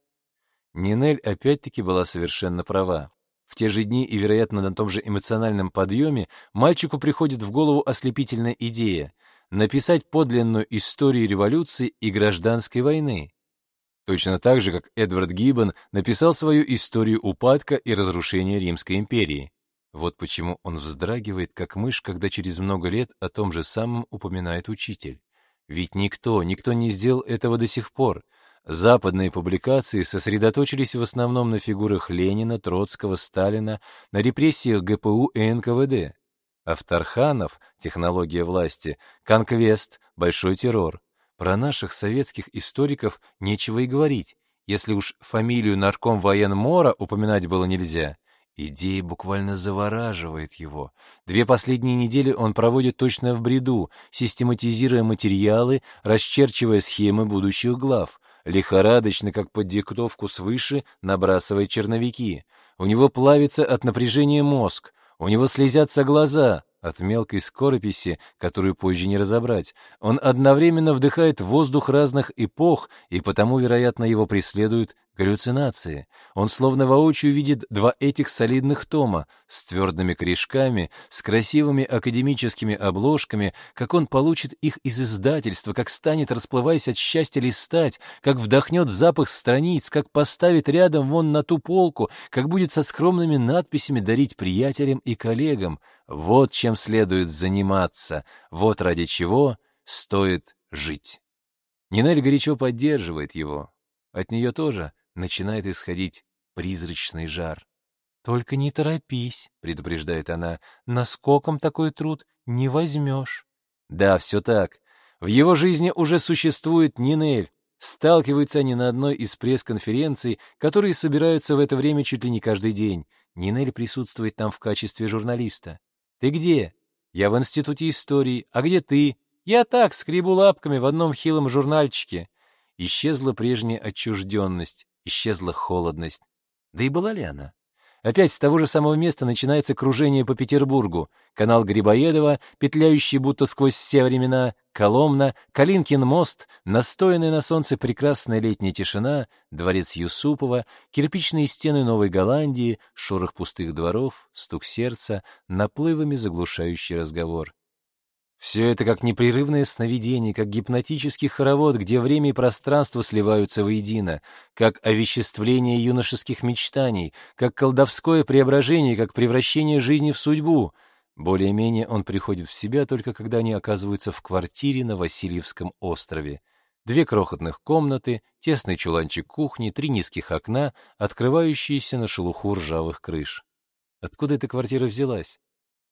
Нинель опять-таки была совершенно права. В те же дни и, вероятно, на том же эмоциональном подъеме мальчику приходит в голову ослепительная идея — написать подлинную историю революции и гражданской войны. Точно так же, как Эдвард Гиббон написал свою историю упадка и разрушения Римской империи. Вот почему он вздрагивает, как мышь, когда через много лет о том же самом упоминает учитель. Ведь никто, никто не сделал этого до сих пор. Западные публикации сосредоточились в основном на фигурах Ленина, Троцкого, Сталина, на репрессиях ГПУ и НКВД. Авторханов — технология власти, конквест — большой террор. Про наших советских историков нечего и говорить. Если уж фамилию нарком военмора упоминать было нельзя, Идея буквально завораживает его. Две последние недели он проводит точно в бреду, систематизируя материалы, расчерчивая схемы будущих глав, лихорадочно, как под диктовку свыше, набрасывая черновики. У него плавится от напряжения мозг, у него слезятся глаза, от мелкой скорописи, которую позже не разобрать. Он одновременно вдыхает воздух разных эпох, и потому, вероятно, его преследуют галлюцинации. Он словно воочию видит два этих солидных тома с твердыми корешками, с красивыми академическими обложками, как он получит их из издательства, как станет, расплываясь от счастья, листать, как вдохнет запах страниц, как поставит рядом вон на ту полку, как будет со скромными надписями дарить приятелям и коллегам. Вот чем следует заниматься, вот ради чего стоит жить. Нинель горячо поддерживает его. От нее тоже начинает исходить призрачный жар. «Только не торопись», — предупреждает она, — «наскоком такой труд не возьмешь». Да, все так. В его жизни уже существует Нинель. Сталкиваются они на одной из пресс-конференций, которые собираются в это время чуть ли не каждый день. Нинель присутствует там в качестве журналиста. «Ты где?» «Я в Институте истории. А где ты?» «Я так, скребу лапками в одном хилом журнальчике». Исчезла прежняя отчужденность, исчезла холодность. Да и была ли она? Опять с того же самого места начинается кружение по Петербургу. Канал Грибоедова, петляющий будто сквозь все времена, Коломна, Калинкин мост, настоянная на солнце прекрасная летняя тишина, дворец Юсупова, кирпичные стены Новой Голландии, шорох пустых дворов, стук сердца, наплывами заглушающий разговор. Все это как непрерывное сновидение, как гипнотический хоровод, где время и пространство сливаются воедино, как овеществление юношеских мечтаний, как колдовское преображение, как превращение жизни в судьбу. Более-менее он приходит в себя только когда они оказываются в квартире на Васильевском острове. Две крохотных комнаты, тесный чуланчик кухни, три низких окна, открывающиеся на шелуху ржавых крыш. Откуда эта квартира взялась?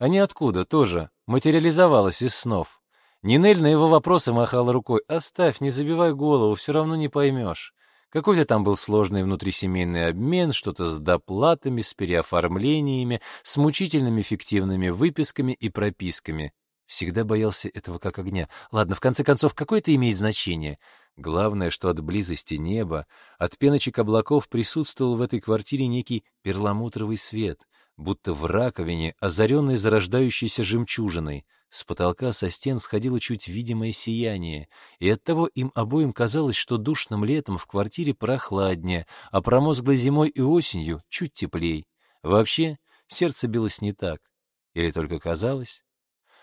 А ниоткуда тоже, материализовалась из снов. Нинель на его вопросы махала рукой. «Оставь, не забивай голову, все равно не поймешь». Какой-то там был сложный внутрисемейный обмен, что-то с доплатами, с переоформлениями, с мучительными фиктивными выписками и прописками. Всегда боялся этого как огня. Ладно, в конце концов, какое это имеет значение? Главное, что от близости неба, от пеночек облаков присутствовал в этой квартире некий перламутровый свет будто в раковине, озаренной зарождающейся жемчужиной. С потолка со стен сходило чуть видимое сияние, и оттого им обоим казалось, что душным летом в квартире прохладнее, а промозглой зимой и осенью чуть теплей. Вообще, сердце билось не так. Или только казалось?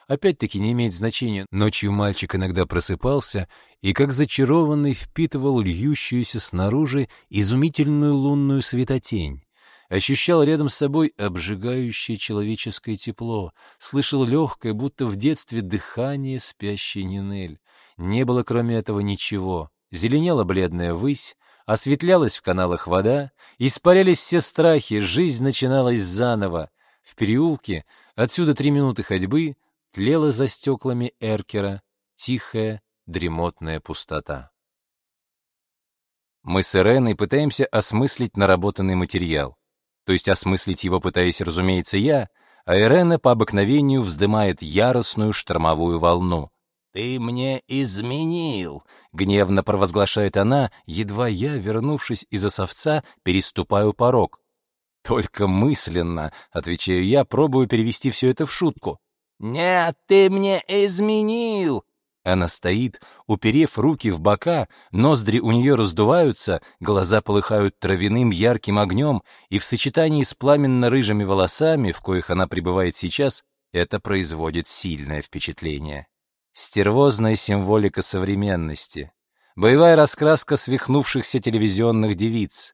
Опять-таки не имеет значения. Ночью мальчик иногда просыпался и, как зачарованный, впитывал льющуюся снаружи изумительную лунную светотень ощущал рядом с собой обжигающее человеческое тепло, слышал легкое, будто в детстве, дыхание спящей Нинель. Не было, кроме этого, ничего. Зеленела бледная высь, осветлялась в каналах вода, испарялись все страхи, жизнь начиналась заново. В переулке, отсюда три минуты ходьбы, тлела за стеклами эркера тихая, дремотная пустота. Мы с Иреной пытаемся осмыслить наработанный материал то есть осмыслить его пытаясь, разумеется, я, а Ирена по обыкновению вздымает яростную штормовую волну. «Ты мне изменил!» — гневно провозглашает она, едва я, вернувшись из осовца, переступаю порог. «Только мысленно», — отвечаю я, пробую перевести все это в шутку. «Нет, ты мне изменил!» Она стоит, уперев руки в бока, ноздри у нее раздуваются, глаза полыхают травяным ярким огнем, и в сочетании с пламенно-рыжими волосами, в коих она пребывает сейчас, это производит сильное впечатление. Стервозная символика современности. Боевая раскраска свихнувшихся телевизионных девиц.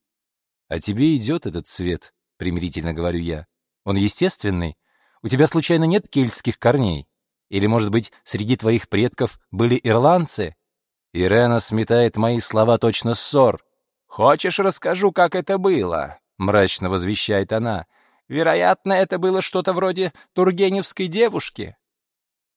«А тебе идет этот цвет», — примирительно говорю я. «Он естественный? У тебя случайно нет кельтских корней?» Или, может быть, среди твоих предков были ирландцы? Ирена сметает мои слова точно ссор. «Хочешь, расскажу, как это было?» — мрачно возвещает она. «Вероятно, это было что-то вроде тургеневской девушки.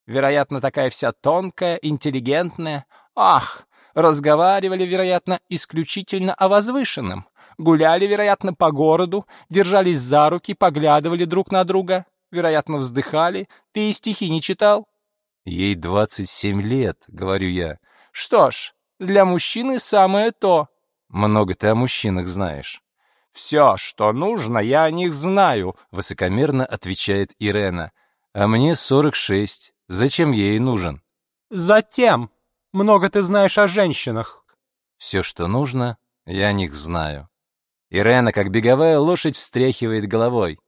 Вероятно, такая вся тонкая, интеллигентная. Ах, разговаривали, вероятно, исключительно о возвышенном. Гуляли, вероятно, по городу, держались за руки, поглядывали друг на друга вероятно, вздыхали. Ты и стихи не читал?» «Ей двадцать семь лет», — говорю я. «Что ж, для мужчины самое то». «Много ты о мужчинах знаешь». «Все, что нужно, я о них знаю», — высокомерно отвечает Ирена. «А мне сорок шесть. Зачем ей нужен?» «Затем. Много ты знаешь о женщинах». «Все, что нужно, я о них знаю». Ирена, как беговая лошадь, встряхивает головой.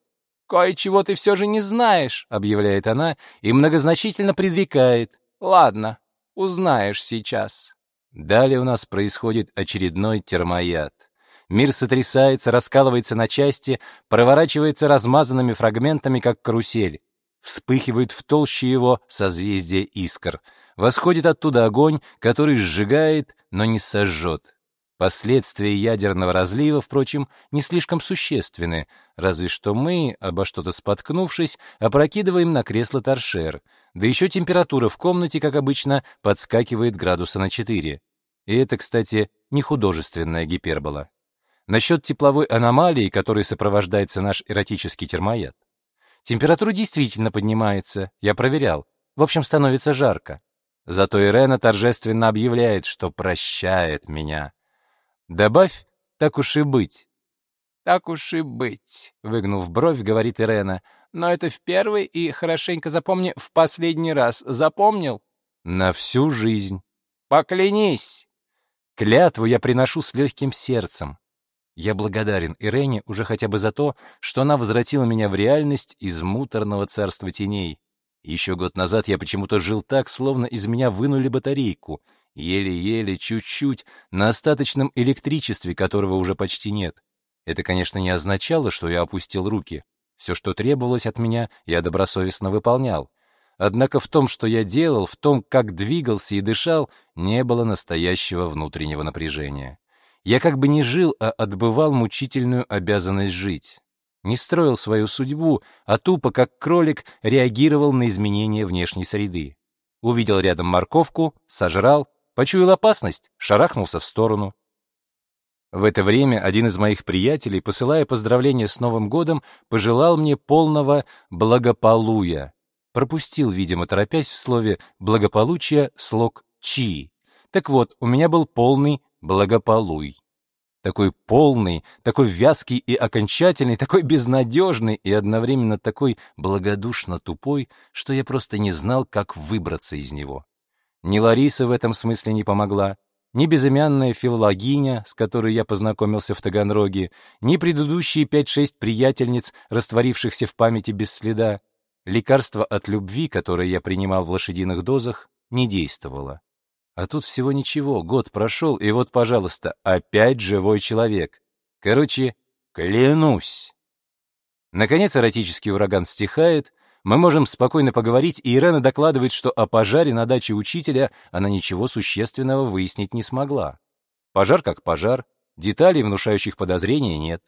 «Кое-чего ты все же не знаешь», — объявляет она и многозначительно предрекает. «Ладно, узнаешь сейчас». Далее у нас происходит очередной термояд. Мир сотрясается, раскалывается на части, проворачивается размазанными фрагментами, как карусель. Вспыхивают в толще его созвездия искр. Восходит оттуда огонь, который сжигает, но не сожжет. Последствия ядерного разлива, впрочем, не слишком существенны, разве что мы, обо что-то споткнувшись, опрокидываем на кресло торшер, да еще температура в комнате, как обычно, подскакивает градуса на 4. И это, кстати, не художественная гипербола. Насчет тепловой аномалии, которой сопровождается наш эротический термояд. Температура действительно поднимается, я проверял. В общем, становится жарко. Зато Ирена торжественно объявляет, что прощает меня. Добавь «так уж и быть». «Так уж и быть», — выгнув бровь, говорит Ирена. «Но это в первый и, хорошенько запомни, в последний раз. Запомнил?» «На всю жизнь». «Поклянись!» Клятву я приношу с легким сердцем. Я благодарен Ирене уже хотя бы за то, что она возвратила меня в реальность из муторного царства теней. Еще год назад я почему-то жил так, словно из меня вынули батарейку. Еле-еле, чуть-чуть, на остаточном электричестве, которого уже почти нет. Это, конечно, не означало, что я опустил руки. Все, что требовалось от меня, я добросовестно выполнял. Однако в том, что я делал, в том, как двигался и дышал, не было настоящего внутреннего напряжения. Я как бы не жил, а отбывал мучительную обязанность жить. Не строил свою судьбу, а тупо, как кролик, реагировал на изменения внешней среды. Увидел рядом морковку, сожрал, почуял опасность, шарахнулся в сторону. В это время один из моих приятелей, посылая поздравления с Новым годом, пожелал мне полного благополуя пропустил, видимо, торопясь в слове «благополучие» слог «чи». Так вот, у меня был полный благополуй. Такой полный, такой вязкий и окончательный, такой безнадежный и одновременно такой благодушно тупой, что я просто не знал, как выбраться из него. Ни Лариса в этом смысле не помогла, ни безымянная филологиня, с которой я познакомился в Таганроге, ни предыдущие пять-шесть приятельниц, растворившихся в памяти без следа, Лекарство от любви, которое я принимал в лошадиных дозах, не действовало. А тут всего ничего, год прошел, и вот, пожалуйста, опять живой человек. Короче, клянусь. Наконец эротический ураган стихает, мы можем спокойно поговорить, и Ирена докладывает, что о пожаре на даче учителя она ничего существенного выяснить не смогла. Пожар как пожар, деталей, внушающих подозрения, нет.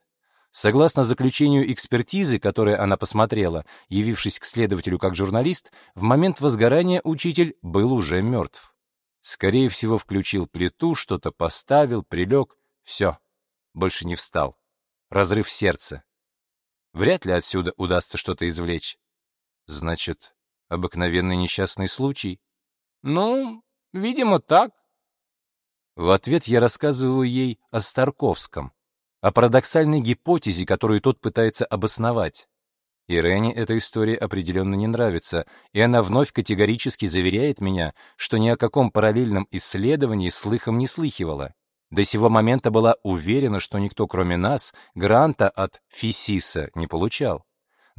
Согласно заключению экспертизы, которое она посмотрела, явившись к следователю как журналист, в момент возгорания учитель был уже мертв. Скорее всего, включил плиту, что-то поставил, прилег. Все, больше не встал. Разрыв сердца. Вряд ли отсюда удастся что-то извлечь. Значит, обыкновенный несчастный случай? Ну, видимо, так. В ответ я рассказываю ей о Старковском о парадоксальной гипотезе, которую тот пытается обосновать. Ирене эта история определенно не нравится, и она вновь категорически заверяет меня, что ни о каком параллельном исследовании слыхом не слыхивала. До сего момента была уверена, что никто, кроме нас, гранта от Фисиса не получал.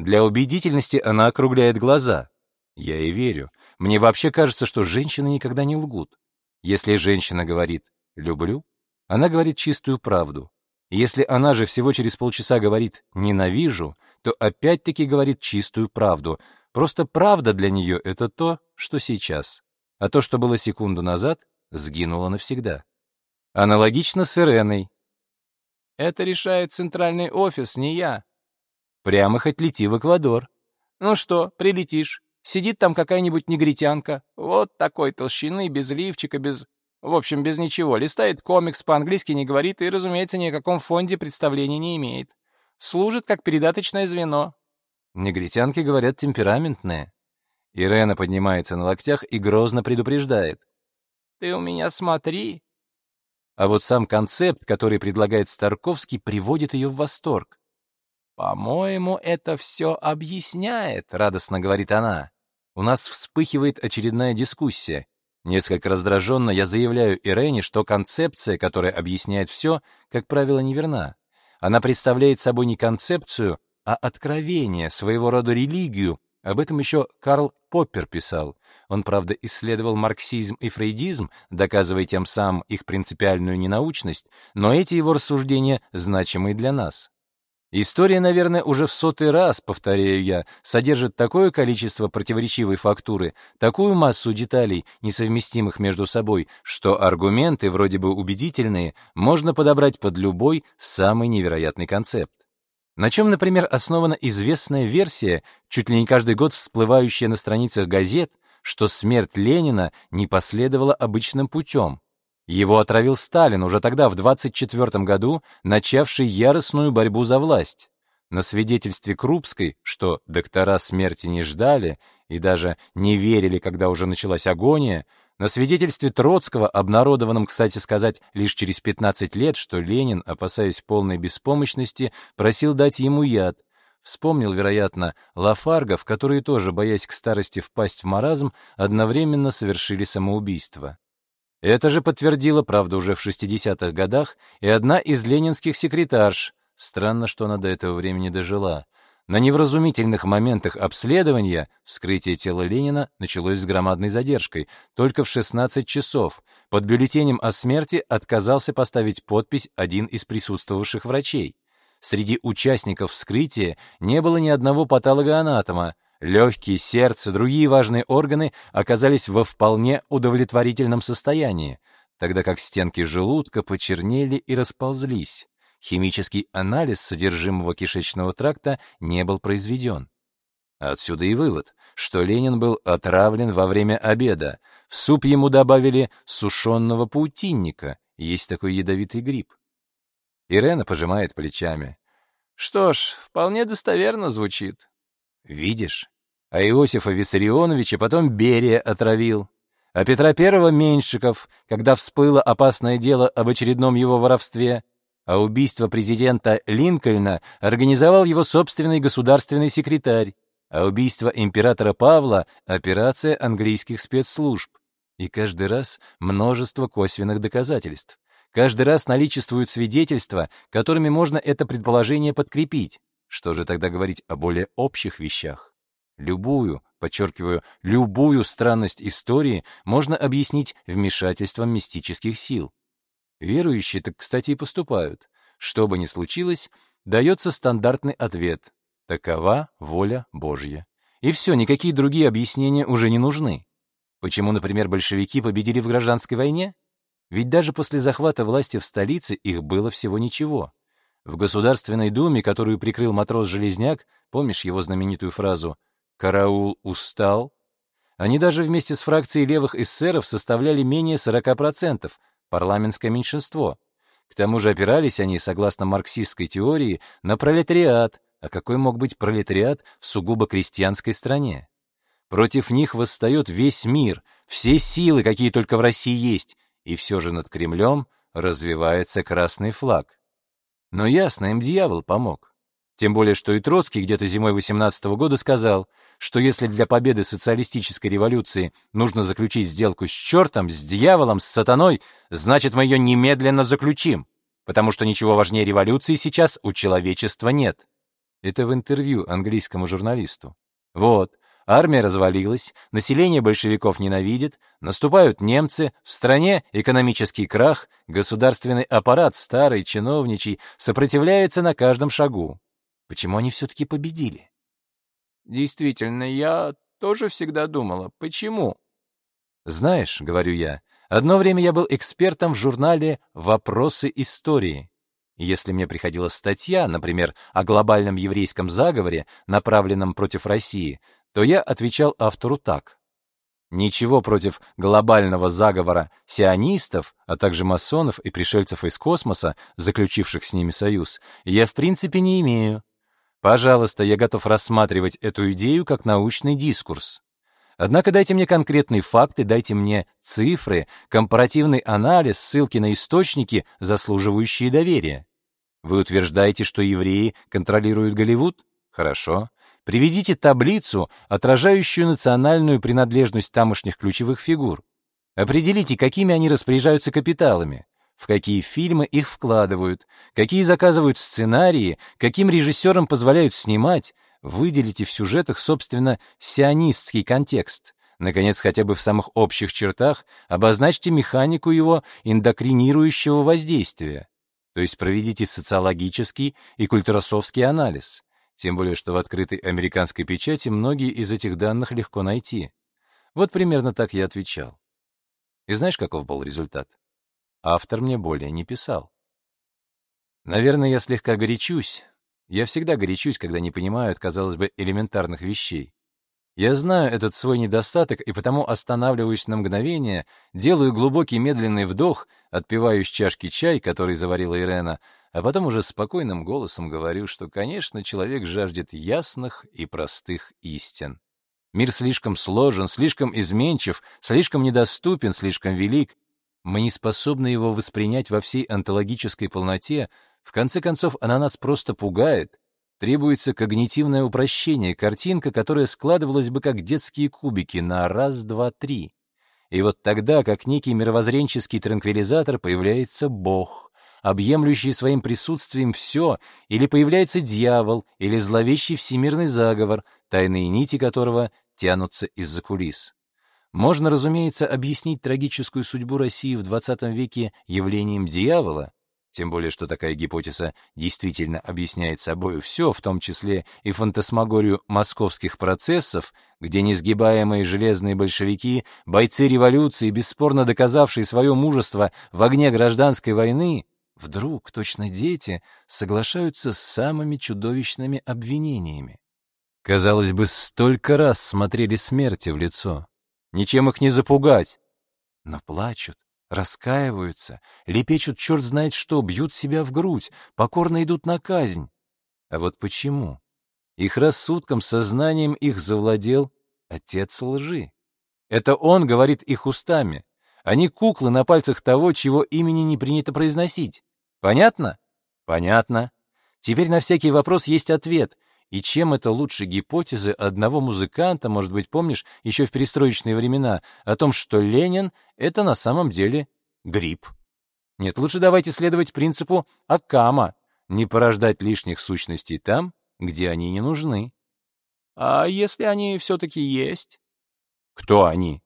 Для убедительности она округляет глаза. Я ей верю. Мне вообще кажется, что женщины никогда не лгут. Если женщина говорит «люблю», она говорит чистую правду. Если она же всего через полчаса говорит «ненавижу», то опять-таки говорит чистую правду. Просто правда для нее — это то, что сейчас. А то, что было секунду назад, сгинуло навсегда. Аналогично с Иреной. «Это решает центральный офис, не я». Прямо хоть лети в Эквадор. «Ну что, прилетишь. Сидит там какая-нибудь негритянка, вот такой толщины, без лифчика, без в общем, без ничего. Листает комикс, по-английски не говорит и, разумеется, ни о каком фонде представления не имеет. Служит как передаточное звено. Негритянки, говорят, темпераментные. Ирена поднимается на локтях и грозно предупреждает. «Ты у меня смотри!» А вот сам концепт, который предлагает Старковский, приводит ее в восторг. «По-моему, это все объясняет», — радостно говорит она. У нас вспыхивает очередная дискуссия. Несколько раздраженно я заявляю Ирене, что концепция, которая объясняет все, как правило, неверна. Она представляет собой не концепцию, а откровение, своего рода религию. Об этом еще Карл Поппер писал. Он, правда, исследовал марксизм и фрейдизм, доказывая тем самым их принципиальную ненаучность, но эти его рассуждения значимы для нас. История, наверное, уже в сотый раз, повторяю я, содержит такое количество противоречивой фактуры, такую массу деталей, несовместимых между собой, что аргументы, вроде бы убедительные, можно подобрать под любой самый невероятный концепт. На чем, например, основана известная версия, чуть ли не каждый год всплывающая на страницах газет, что смерть Ленина не последовала обычным путем, его отравил Сталин уже тогда, в 24 году, начавший яростную борьбу за власть. На свидетельстве Крупской, что доктора смерти не ждали и даже не верили, когда уже началась агония, на свидетельстве Троцкого, обнародованном, кстати сказать, лишь через 15 лет, что Ленин, опасаясь полной беспомощности, просил дать ему яд, вспомнил, вероятно, Лафаргов, которые тоже, боясь к старости впасть в маразм, одновременно совершили самоубийство. Это же подтвердила, правда, уже в 60-х годах и одна из ленинских секретарш. Странно, что она до этого времени дожила. На невразумительных моментах обследования вскрытие тела Ленина началось с громадной задержкой, только в 16 часов. Под бюллетенем о смерти отказался поставить подпись один из присутствовавших врачей. Среди участников вскрытия не было ни одного патологоанатома. Легкие, сердце, другие важные органы оказались во вполне удовлетворительном состоянии, тогда как стенки желудка почернели и расползлись. Химический анализ содержимого кишечного тракта не был произведен. Отсюда и вывод, что Ленин был отравлен во время обеда. В суп ему добавили сушеного паутинника, есть такой ядовитый гриб. Ирена пожимает плечами. Что ж, вполне достоверно звучит. Видишь? А Иосифа Виссарионовича потом Берия отравил. А Петра Первого Меньшиков, когда всплыло опасное дело об очередном его воровстве, а убийство президента Линкольна организовал его собственный государственный секретарь, а убийство императора Павла — операция английских спецслужб. И каждый раз множество косвенных доказательств. Каждый раз наличествуют свидетельства, которыми можно это предположение подкрепить. Что же тогда говорить о более общих вещах? Любую, подчеркиваю, любую странность истории можно объяснить вмешательством мистических сил. Верующие так, кстати, и поступают. Что бы ни случилось, дается стандартный ответ. Такова воля Божья. И все, никакие другие объяснения уже не нужны. Почему, например, большевики победили в гражданской войне? Ведь даже после захвата власти в столице их было всего ничего. В Государственной Думе, которую прикрыл матрос Железняк, помнишь его знаменитую фразу «Караул устал», они даже вместе с фракцией левых эсеров составляли менее 40%, парламентское меньшинство. К тому же опирались они, согласно марксистской теории, на пролетариат, а какой мог быть пролетариат в сугубо крестьянской стране? Против них восстает весь мир, все силы, какие только в России есть, и все же над Кремлем развивается красный флаг. Но ясно, им дьявол помог. Тем более, что и Троцкий где-то зимой 18 -го года сказал, что если для победы социалистической революции нужно заключить сделку с чертом, с дьяволом, с сатаной, значит, мы ее немедленно заключим, потому что ничего важнее революции сейчас у человечества нет. Это в интервью английскому журналисту. Вот, армия развалилась, население большевиков ненавидит, наступают немцы, в стране экономический крах, государственный аппарат старый, чиновничий, сопротивляется на каждом шагу. Почему они все-таки победили? Действительно, я тоже всегда думала, почему? Знаешь, говорю я, одно время я был экспертом в журнале «Вопросы истории». Если мне приходила статья, например, о глобальном еврейском заговоре, направленном против России, то я отвечал автору так. Ничего против глобального заговора сионистов, а также масонов и пришельцев из космоса, заключивших с ними союз, я в принципе не имею. Пожалуйста, я готов рассматривать эту идею как научный дискурс. Однако дайте мне конкретные факты, дайте мне цифры, компаративный анализ, ссылки на источники, заслуживающие доверия. Вы утверждаете, что евреи контролируют Голливуд? Хорошо. Приведите таблицу, отражающую национальную принадлежность тамошних ключевых фигур. Определите, какими они распоряжаются капиталами в какие фильмы их вкладывают, какие заказывают сценарии, каким режиссерам позволяют снимать, выделите в сюжетах, собственно, сионистский контекст. Наконец, хотя бы в самых общих чертах обозначьте механику его эндокринирующего воздействия. То есть проведите социологический и культуросовский анализ. Тем более, что в открытой американской печати многие из этих данных легко найти. Вот примерно так я отвечал. И знаешь, каков был результат? Автор мне более не писал. Наверное, я слегка горячусь. Я всегда горячусь, когда не понимаю, казалось бы, элементарных вещей. Я знаю этот свой недостаток и потому останавливаюсь на мгновение, делаю глубокий медленный вдох, отпиваю из чашки чай, который заварила Ирена, а потом уже спокойным голосом говорю, что, конечно, человек жаждет ясных и простых истин. Мир слишком сложен, слишком изменчив, слишком недоступен, слишком велик, мы не способны его воспринять во всей онтологической полноте, в конце концов она нас просто пугает. Требуется когнитивное упрощение, картинка, которая складывалась бы как детские кубики на раз, два, три. И вот тогда, как некий мировоззренческий транквилизатор, появляется Бог. объемлющий своим присутствием все, или появляется дьявол, или зловещий всемирный заговор, тайные нити которого тянутся из-за кулис. Можно, разумеется, объяснить трагическую судьбу России в XX веке явлением дьявола, тем более, что такая гипотеза действительно объясняет собой все, в том числе и фантасмагорию московских процессов, где несгибаемые железные большевики, бойцы революции, бесспорно доказавшие свое мужество в огне гражданской войны, вдруг, точно дети, соглашаются с самыми чудовищными обвинениями. Казалось бы, столько раз смотрели смерти в лицо. Ничем их не запугать. Но плачут, раскаиваются, лепечут черт знает что, бьют себя в грудь, покорно идут на казнь. А вот почему? Их рассудком, сознанием их завладел отец лжи. Это он говорит их устами. Они куклы на пальцах того, чего имени не принято произносить. Понятно? Понятно. Теперь на всякий вопрос есть ответ. И чем это лучше гипотезы одного музыканта, может быть, помнишь, еще в перестроечные времена, о том, что Ленин — это на самом деле гриб? Нет, лучше давайте следовать принципу Акама, не порождать лишних сущностей там, где они не нужны. А если они все-таки есть? Кто они?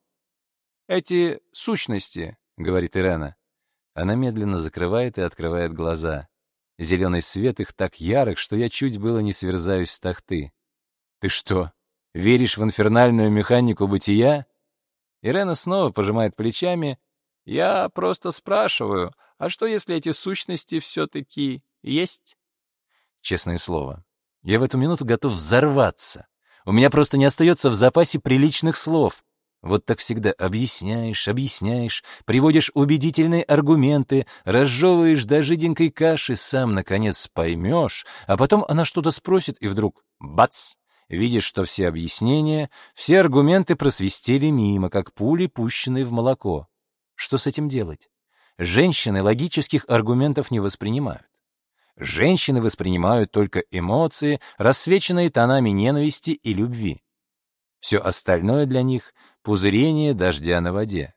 Эти сущности, — говорит Ирена. Она медленно закрывает и открывает глаза. Зеленый свет их так ярок, что я чуть было не сверзаюсь с тахты. «Ты что, веришь в инфернальную механику бытия?» Ирена снова пожимает плечами. «Я просто спрашиваю, а что, если эти сущности все-таки есть?» Честное слово, я в эту минуту готов взорваться. У меня просто не остается в запасе приличных слов. Вот так всегда объясняешь, объясняешь, приводишь убедительные аргументы, разжевываешь до жиденькой каши, сам, наконец, поймешь, а потом она что-то спросит, и вдруг — бац! Видишь, что все объяснения, все аргументы просвистели мимо, как пули, пущенные в молоко. Что с этим делать? Женщины логических аргументов не воспринимают. Женщины воспринимают только эмоции, рассвеченные тонами ненависти и любви. Все остальное для них пузырение дождя на воде.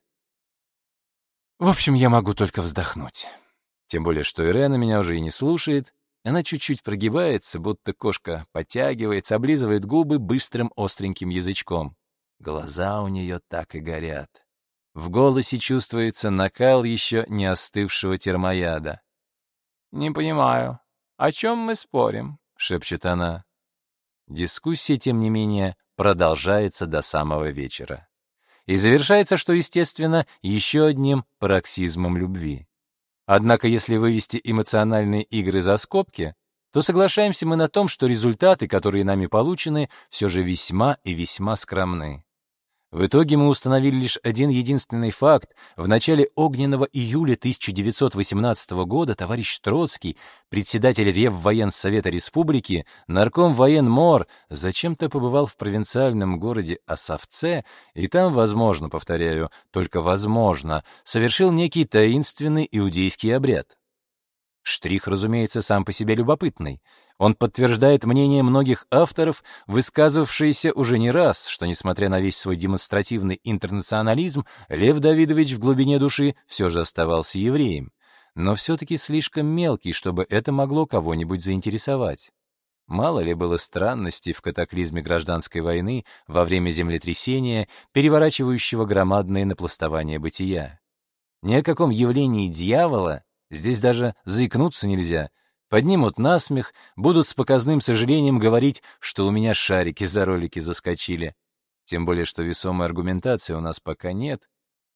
В общем, я могу только вздохнуть. Тем более, что Ирена меня уже и не слушает. Она чуть-чуть прогибается, будто кошка подтягивается, облизывает губы быстрым остреньким язычком. Глаза у нее так и горят. В голосе чувствуется накал еще не остывшего термояда. «Не понимаю, о чем мы спорим?» — шепчет она. Дискуссия, тем не менее, продолжается до самого вечера и завершается, что естественно, еще одним пароксизмом любви. Однако, если вывести эмоциональные игры за скобки, то соглашаемся мы на том, что результаты, которые нами получены, все же весьма и весьма скромны. В итоге мы установили лишь один единственный факт. В начале огненного июля 1918 года товарищ Троцкий, председатель Реввоенсовета Республики, нарком военмор, зачем-то побывал в провинциальном городе Осовце, и там, возможно, повторяю, только возможно, совершил некий таинственный иудейский обряд. Штрих, разумеется, сам по себе любопытный. Он подтверждает мнение многих авторов, высказывавшиеся уже не раз, что, несмотря на весь свой демонстративный интернационализм, Лев Давидович в глубине души все же оставался евреем. Но все-таки слишком мелкий, чтобы это могло кого-нибудь заинтересовать. Мало ли было странностей в катаклизме гражданской войны во время землетрясения, переворачивающего громадные напластования бытия. Ни о каком явлении дьявола здесь даже заикнуться нельзя — Поднимут насмех, будут с показным сожалением говорить, что у меня шарики за ролики заскочили. Тем более, что весомой аргументации у нас пока нет.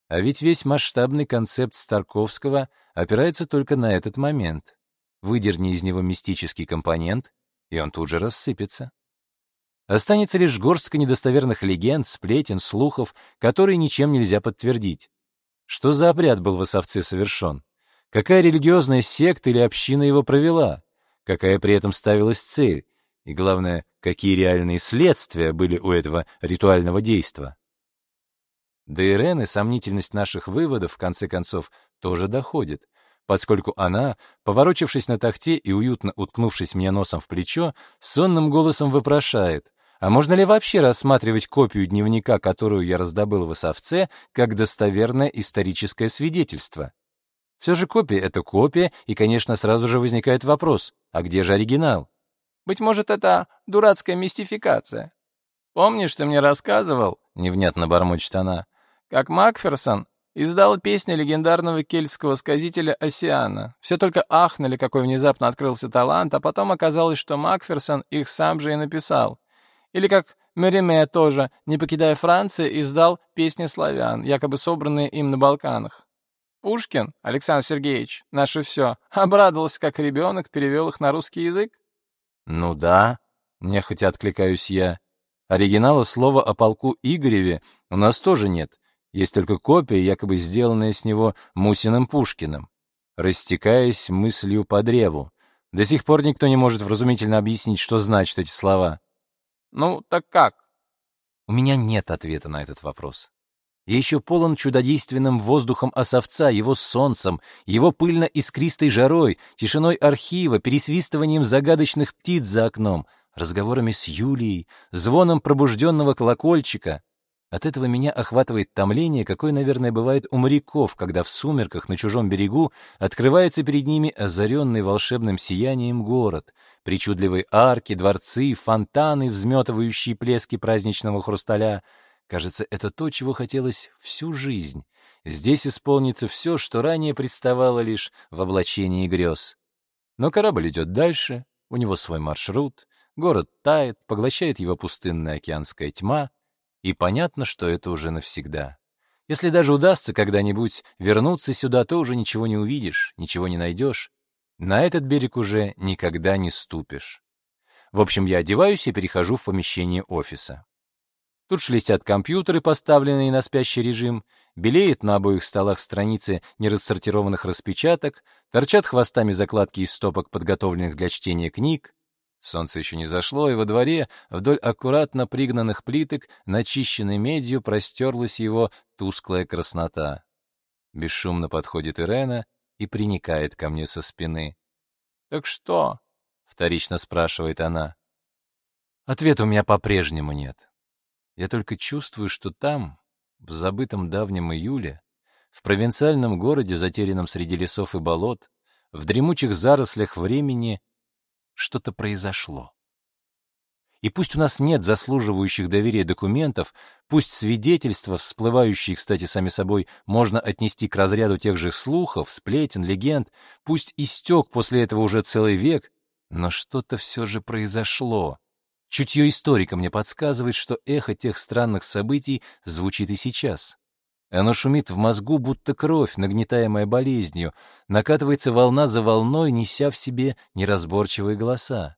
А ведь весь масштабный концепт Старковского опирается только на этот момент. Выдерни из него мистический компонент, и он тут же рассыпется. Останется лишь горстка недостоверных легенд, сплетен, слухов, которые ничем нельзя подтвердить. Что за обряд был в Осовце совершен? Какая религиозная секта или община его провела? Какая при этом ставилась цель? И главное, какие реальные следствия были у этого ритуального действа? До Ирены сомнительность наших выводов, в конце концов, тоже доходит, поскольку она, поворочившись на тахте и уютно уткнувшись мне носом в плечо, сонным голосом вопрошает, а можно ли вообще рассматривать копию дневника, которую я раздобыл в Осовце, как достоверное историческое свидетельство? Все же копия — это копия, и, конечно, сразу же возникает вопрос, а где же оригинал? Быть может, это дурацкая мистификация. Помнишь, ты мне рассказывал, — невнятно бормочет она, — как Макферсон издал песню легендарного кельтского сказителя Осиана. Все только ахнули, какой внезапно открылся талант, а потом оказалось, что Макферсон их сам же и написал. Или как Мериме тоже, не покидая Франции, издал песни славян, якобы собранные им на Балканах. Пушкин, Александр Сергеевич, наше все, обрадовался, как ребенок, перевел их на русский язык? Ну да, нехотя откликаюсь я. Оригинала слова о полку Игореве у нас тоже нет. Есть только копия, якобы сделанная с него Мусиным Пушкиным. Растекаясь мыслью по древу. До сих пор никто не может вразумительно объяснить, что значат эти слова. Ну, так как? У меня нет ответа на этот вопрос. Я еще полон чудодейственным воздухом осовца, его солнцем, его пыльно-искристой жарой, тишиной архива, пересвистыванием загадочных птиц за окном, разговорами с Юлией, звоном пробужденного колокольчика. От этого меня охватывает томление, какое, наверное, бывает у моряков, когда в сумерках на чужом берегу открывается перед ними озаренный волшебным сиянием город, причудливые арки, дворцы, фонтаны, взметывающие плески праздничного хрусталя. Кажется, это то, чего хотелось всю жизнь. Здесь исполнится все, что ранее представало лишь в облачении грез. Но корабль идет дальше, у него свой маршрут, город тает, поглощает его пустынная океанская тьма — и понятно, что это уже навсегда. Если даже удастся когда-нибудь вернуться сюда, то уже ничего не увидишь, ничего не найдешь. На этот берег уже никогда не ступишь. В общем, я одеваюсь и перехожу в помещение офиса. Тут шелестят компьютеры, поставленные на спящий режим, белеют на обоих столах страницы нерассортированных распечаток, торчат хвостами закладки из стопок, подготовленных для чтения книг, Солнце еще не зашло, и во дворе, вдоль аккуратно пригнанных плиток, начищенной медью, простерлась его тусклая краснота. Бесшумно подходит Ирена и приникает ко мне со спины. «Так что?» — вторично спрашивает она. Ответа у меня по-прежнему нет. Я только чувствую, что там, в забытом давнем июле, в провинциальном городе, затерянном среди лесов и болот, в дремучих зарослях времени — что-то произошло. И пусть у нас нет заслуживающих доверия документов, пусть свидетельства, всплывающие, кстати, сами собой, можно отнести к разряду тех же слухов, сплетен, легенд, пусть истек после этого уже целый век, но что-то все же произошло. Чутье историка мне подсказывает, что эхо тех странных событий звучит и сейчас. Оно шумит в мозгу, будто кровь, нагнетаемая болезнью, накатывается волна за волной, неся в себе неразборчивые голоса.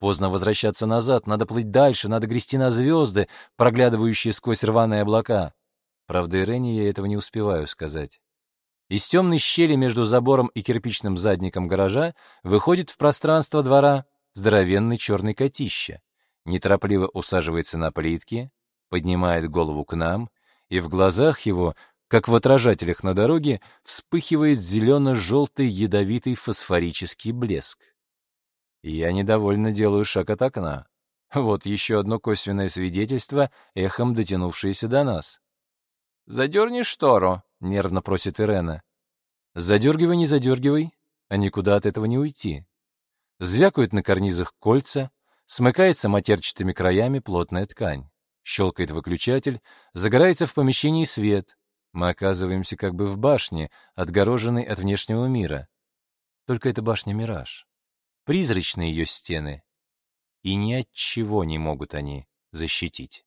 Поздно возвращаться назад, надо плыть дальше, надо грести на звезды, проглядывающие сквозь рваные облака. Правда, Ирене я этого не успеваю сказать. Из темной щели между забором и кирпичным задником гаража выходит в пространство двора здоровенный черный котище. Неторопливо усаживается на плитки, поднимает голову к нам и в глазах его, как в отражателях на дороге, вспыхивает зелено-желтый ядовитый фосфорический блеск. Я недовольно делаю шаг от окна. Вот еще одно косвенное свидетельство, эхом дотянувшееся до нас. «Задерни штору», — нервно просит Ирена. «Задергивай, не задергивай, а никуда от этого не уйти». Звякают на карнизах кольца, смыкается матерчатыми краями плотная ткань. Щелкает выключатель, загорается в помещении свет. Мы оказываемся как бы в башне, отгороженной от внешнего мира. Только эта башня — мираж. Призрачные ее стены. И ни от чего не могут они защитить.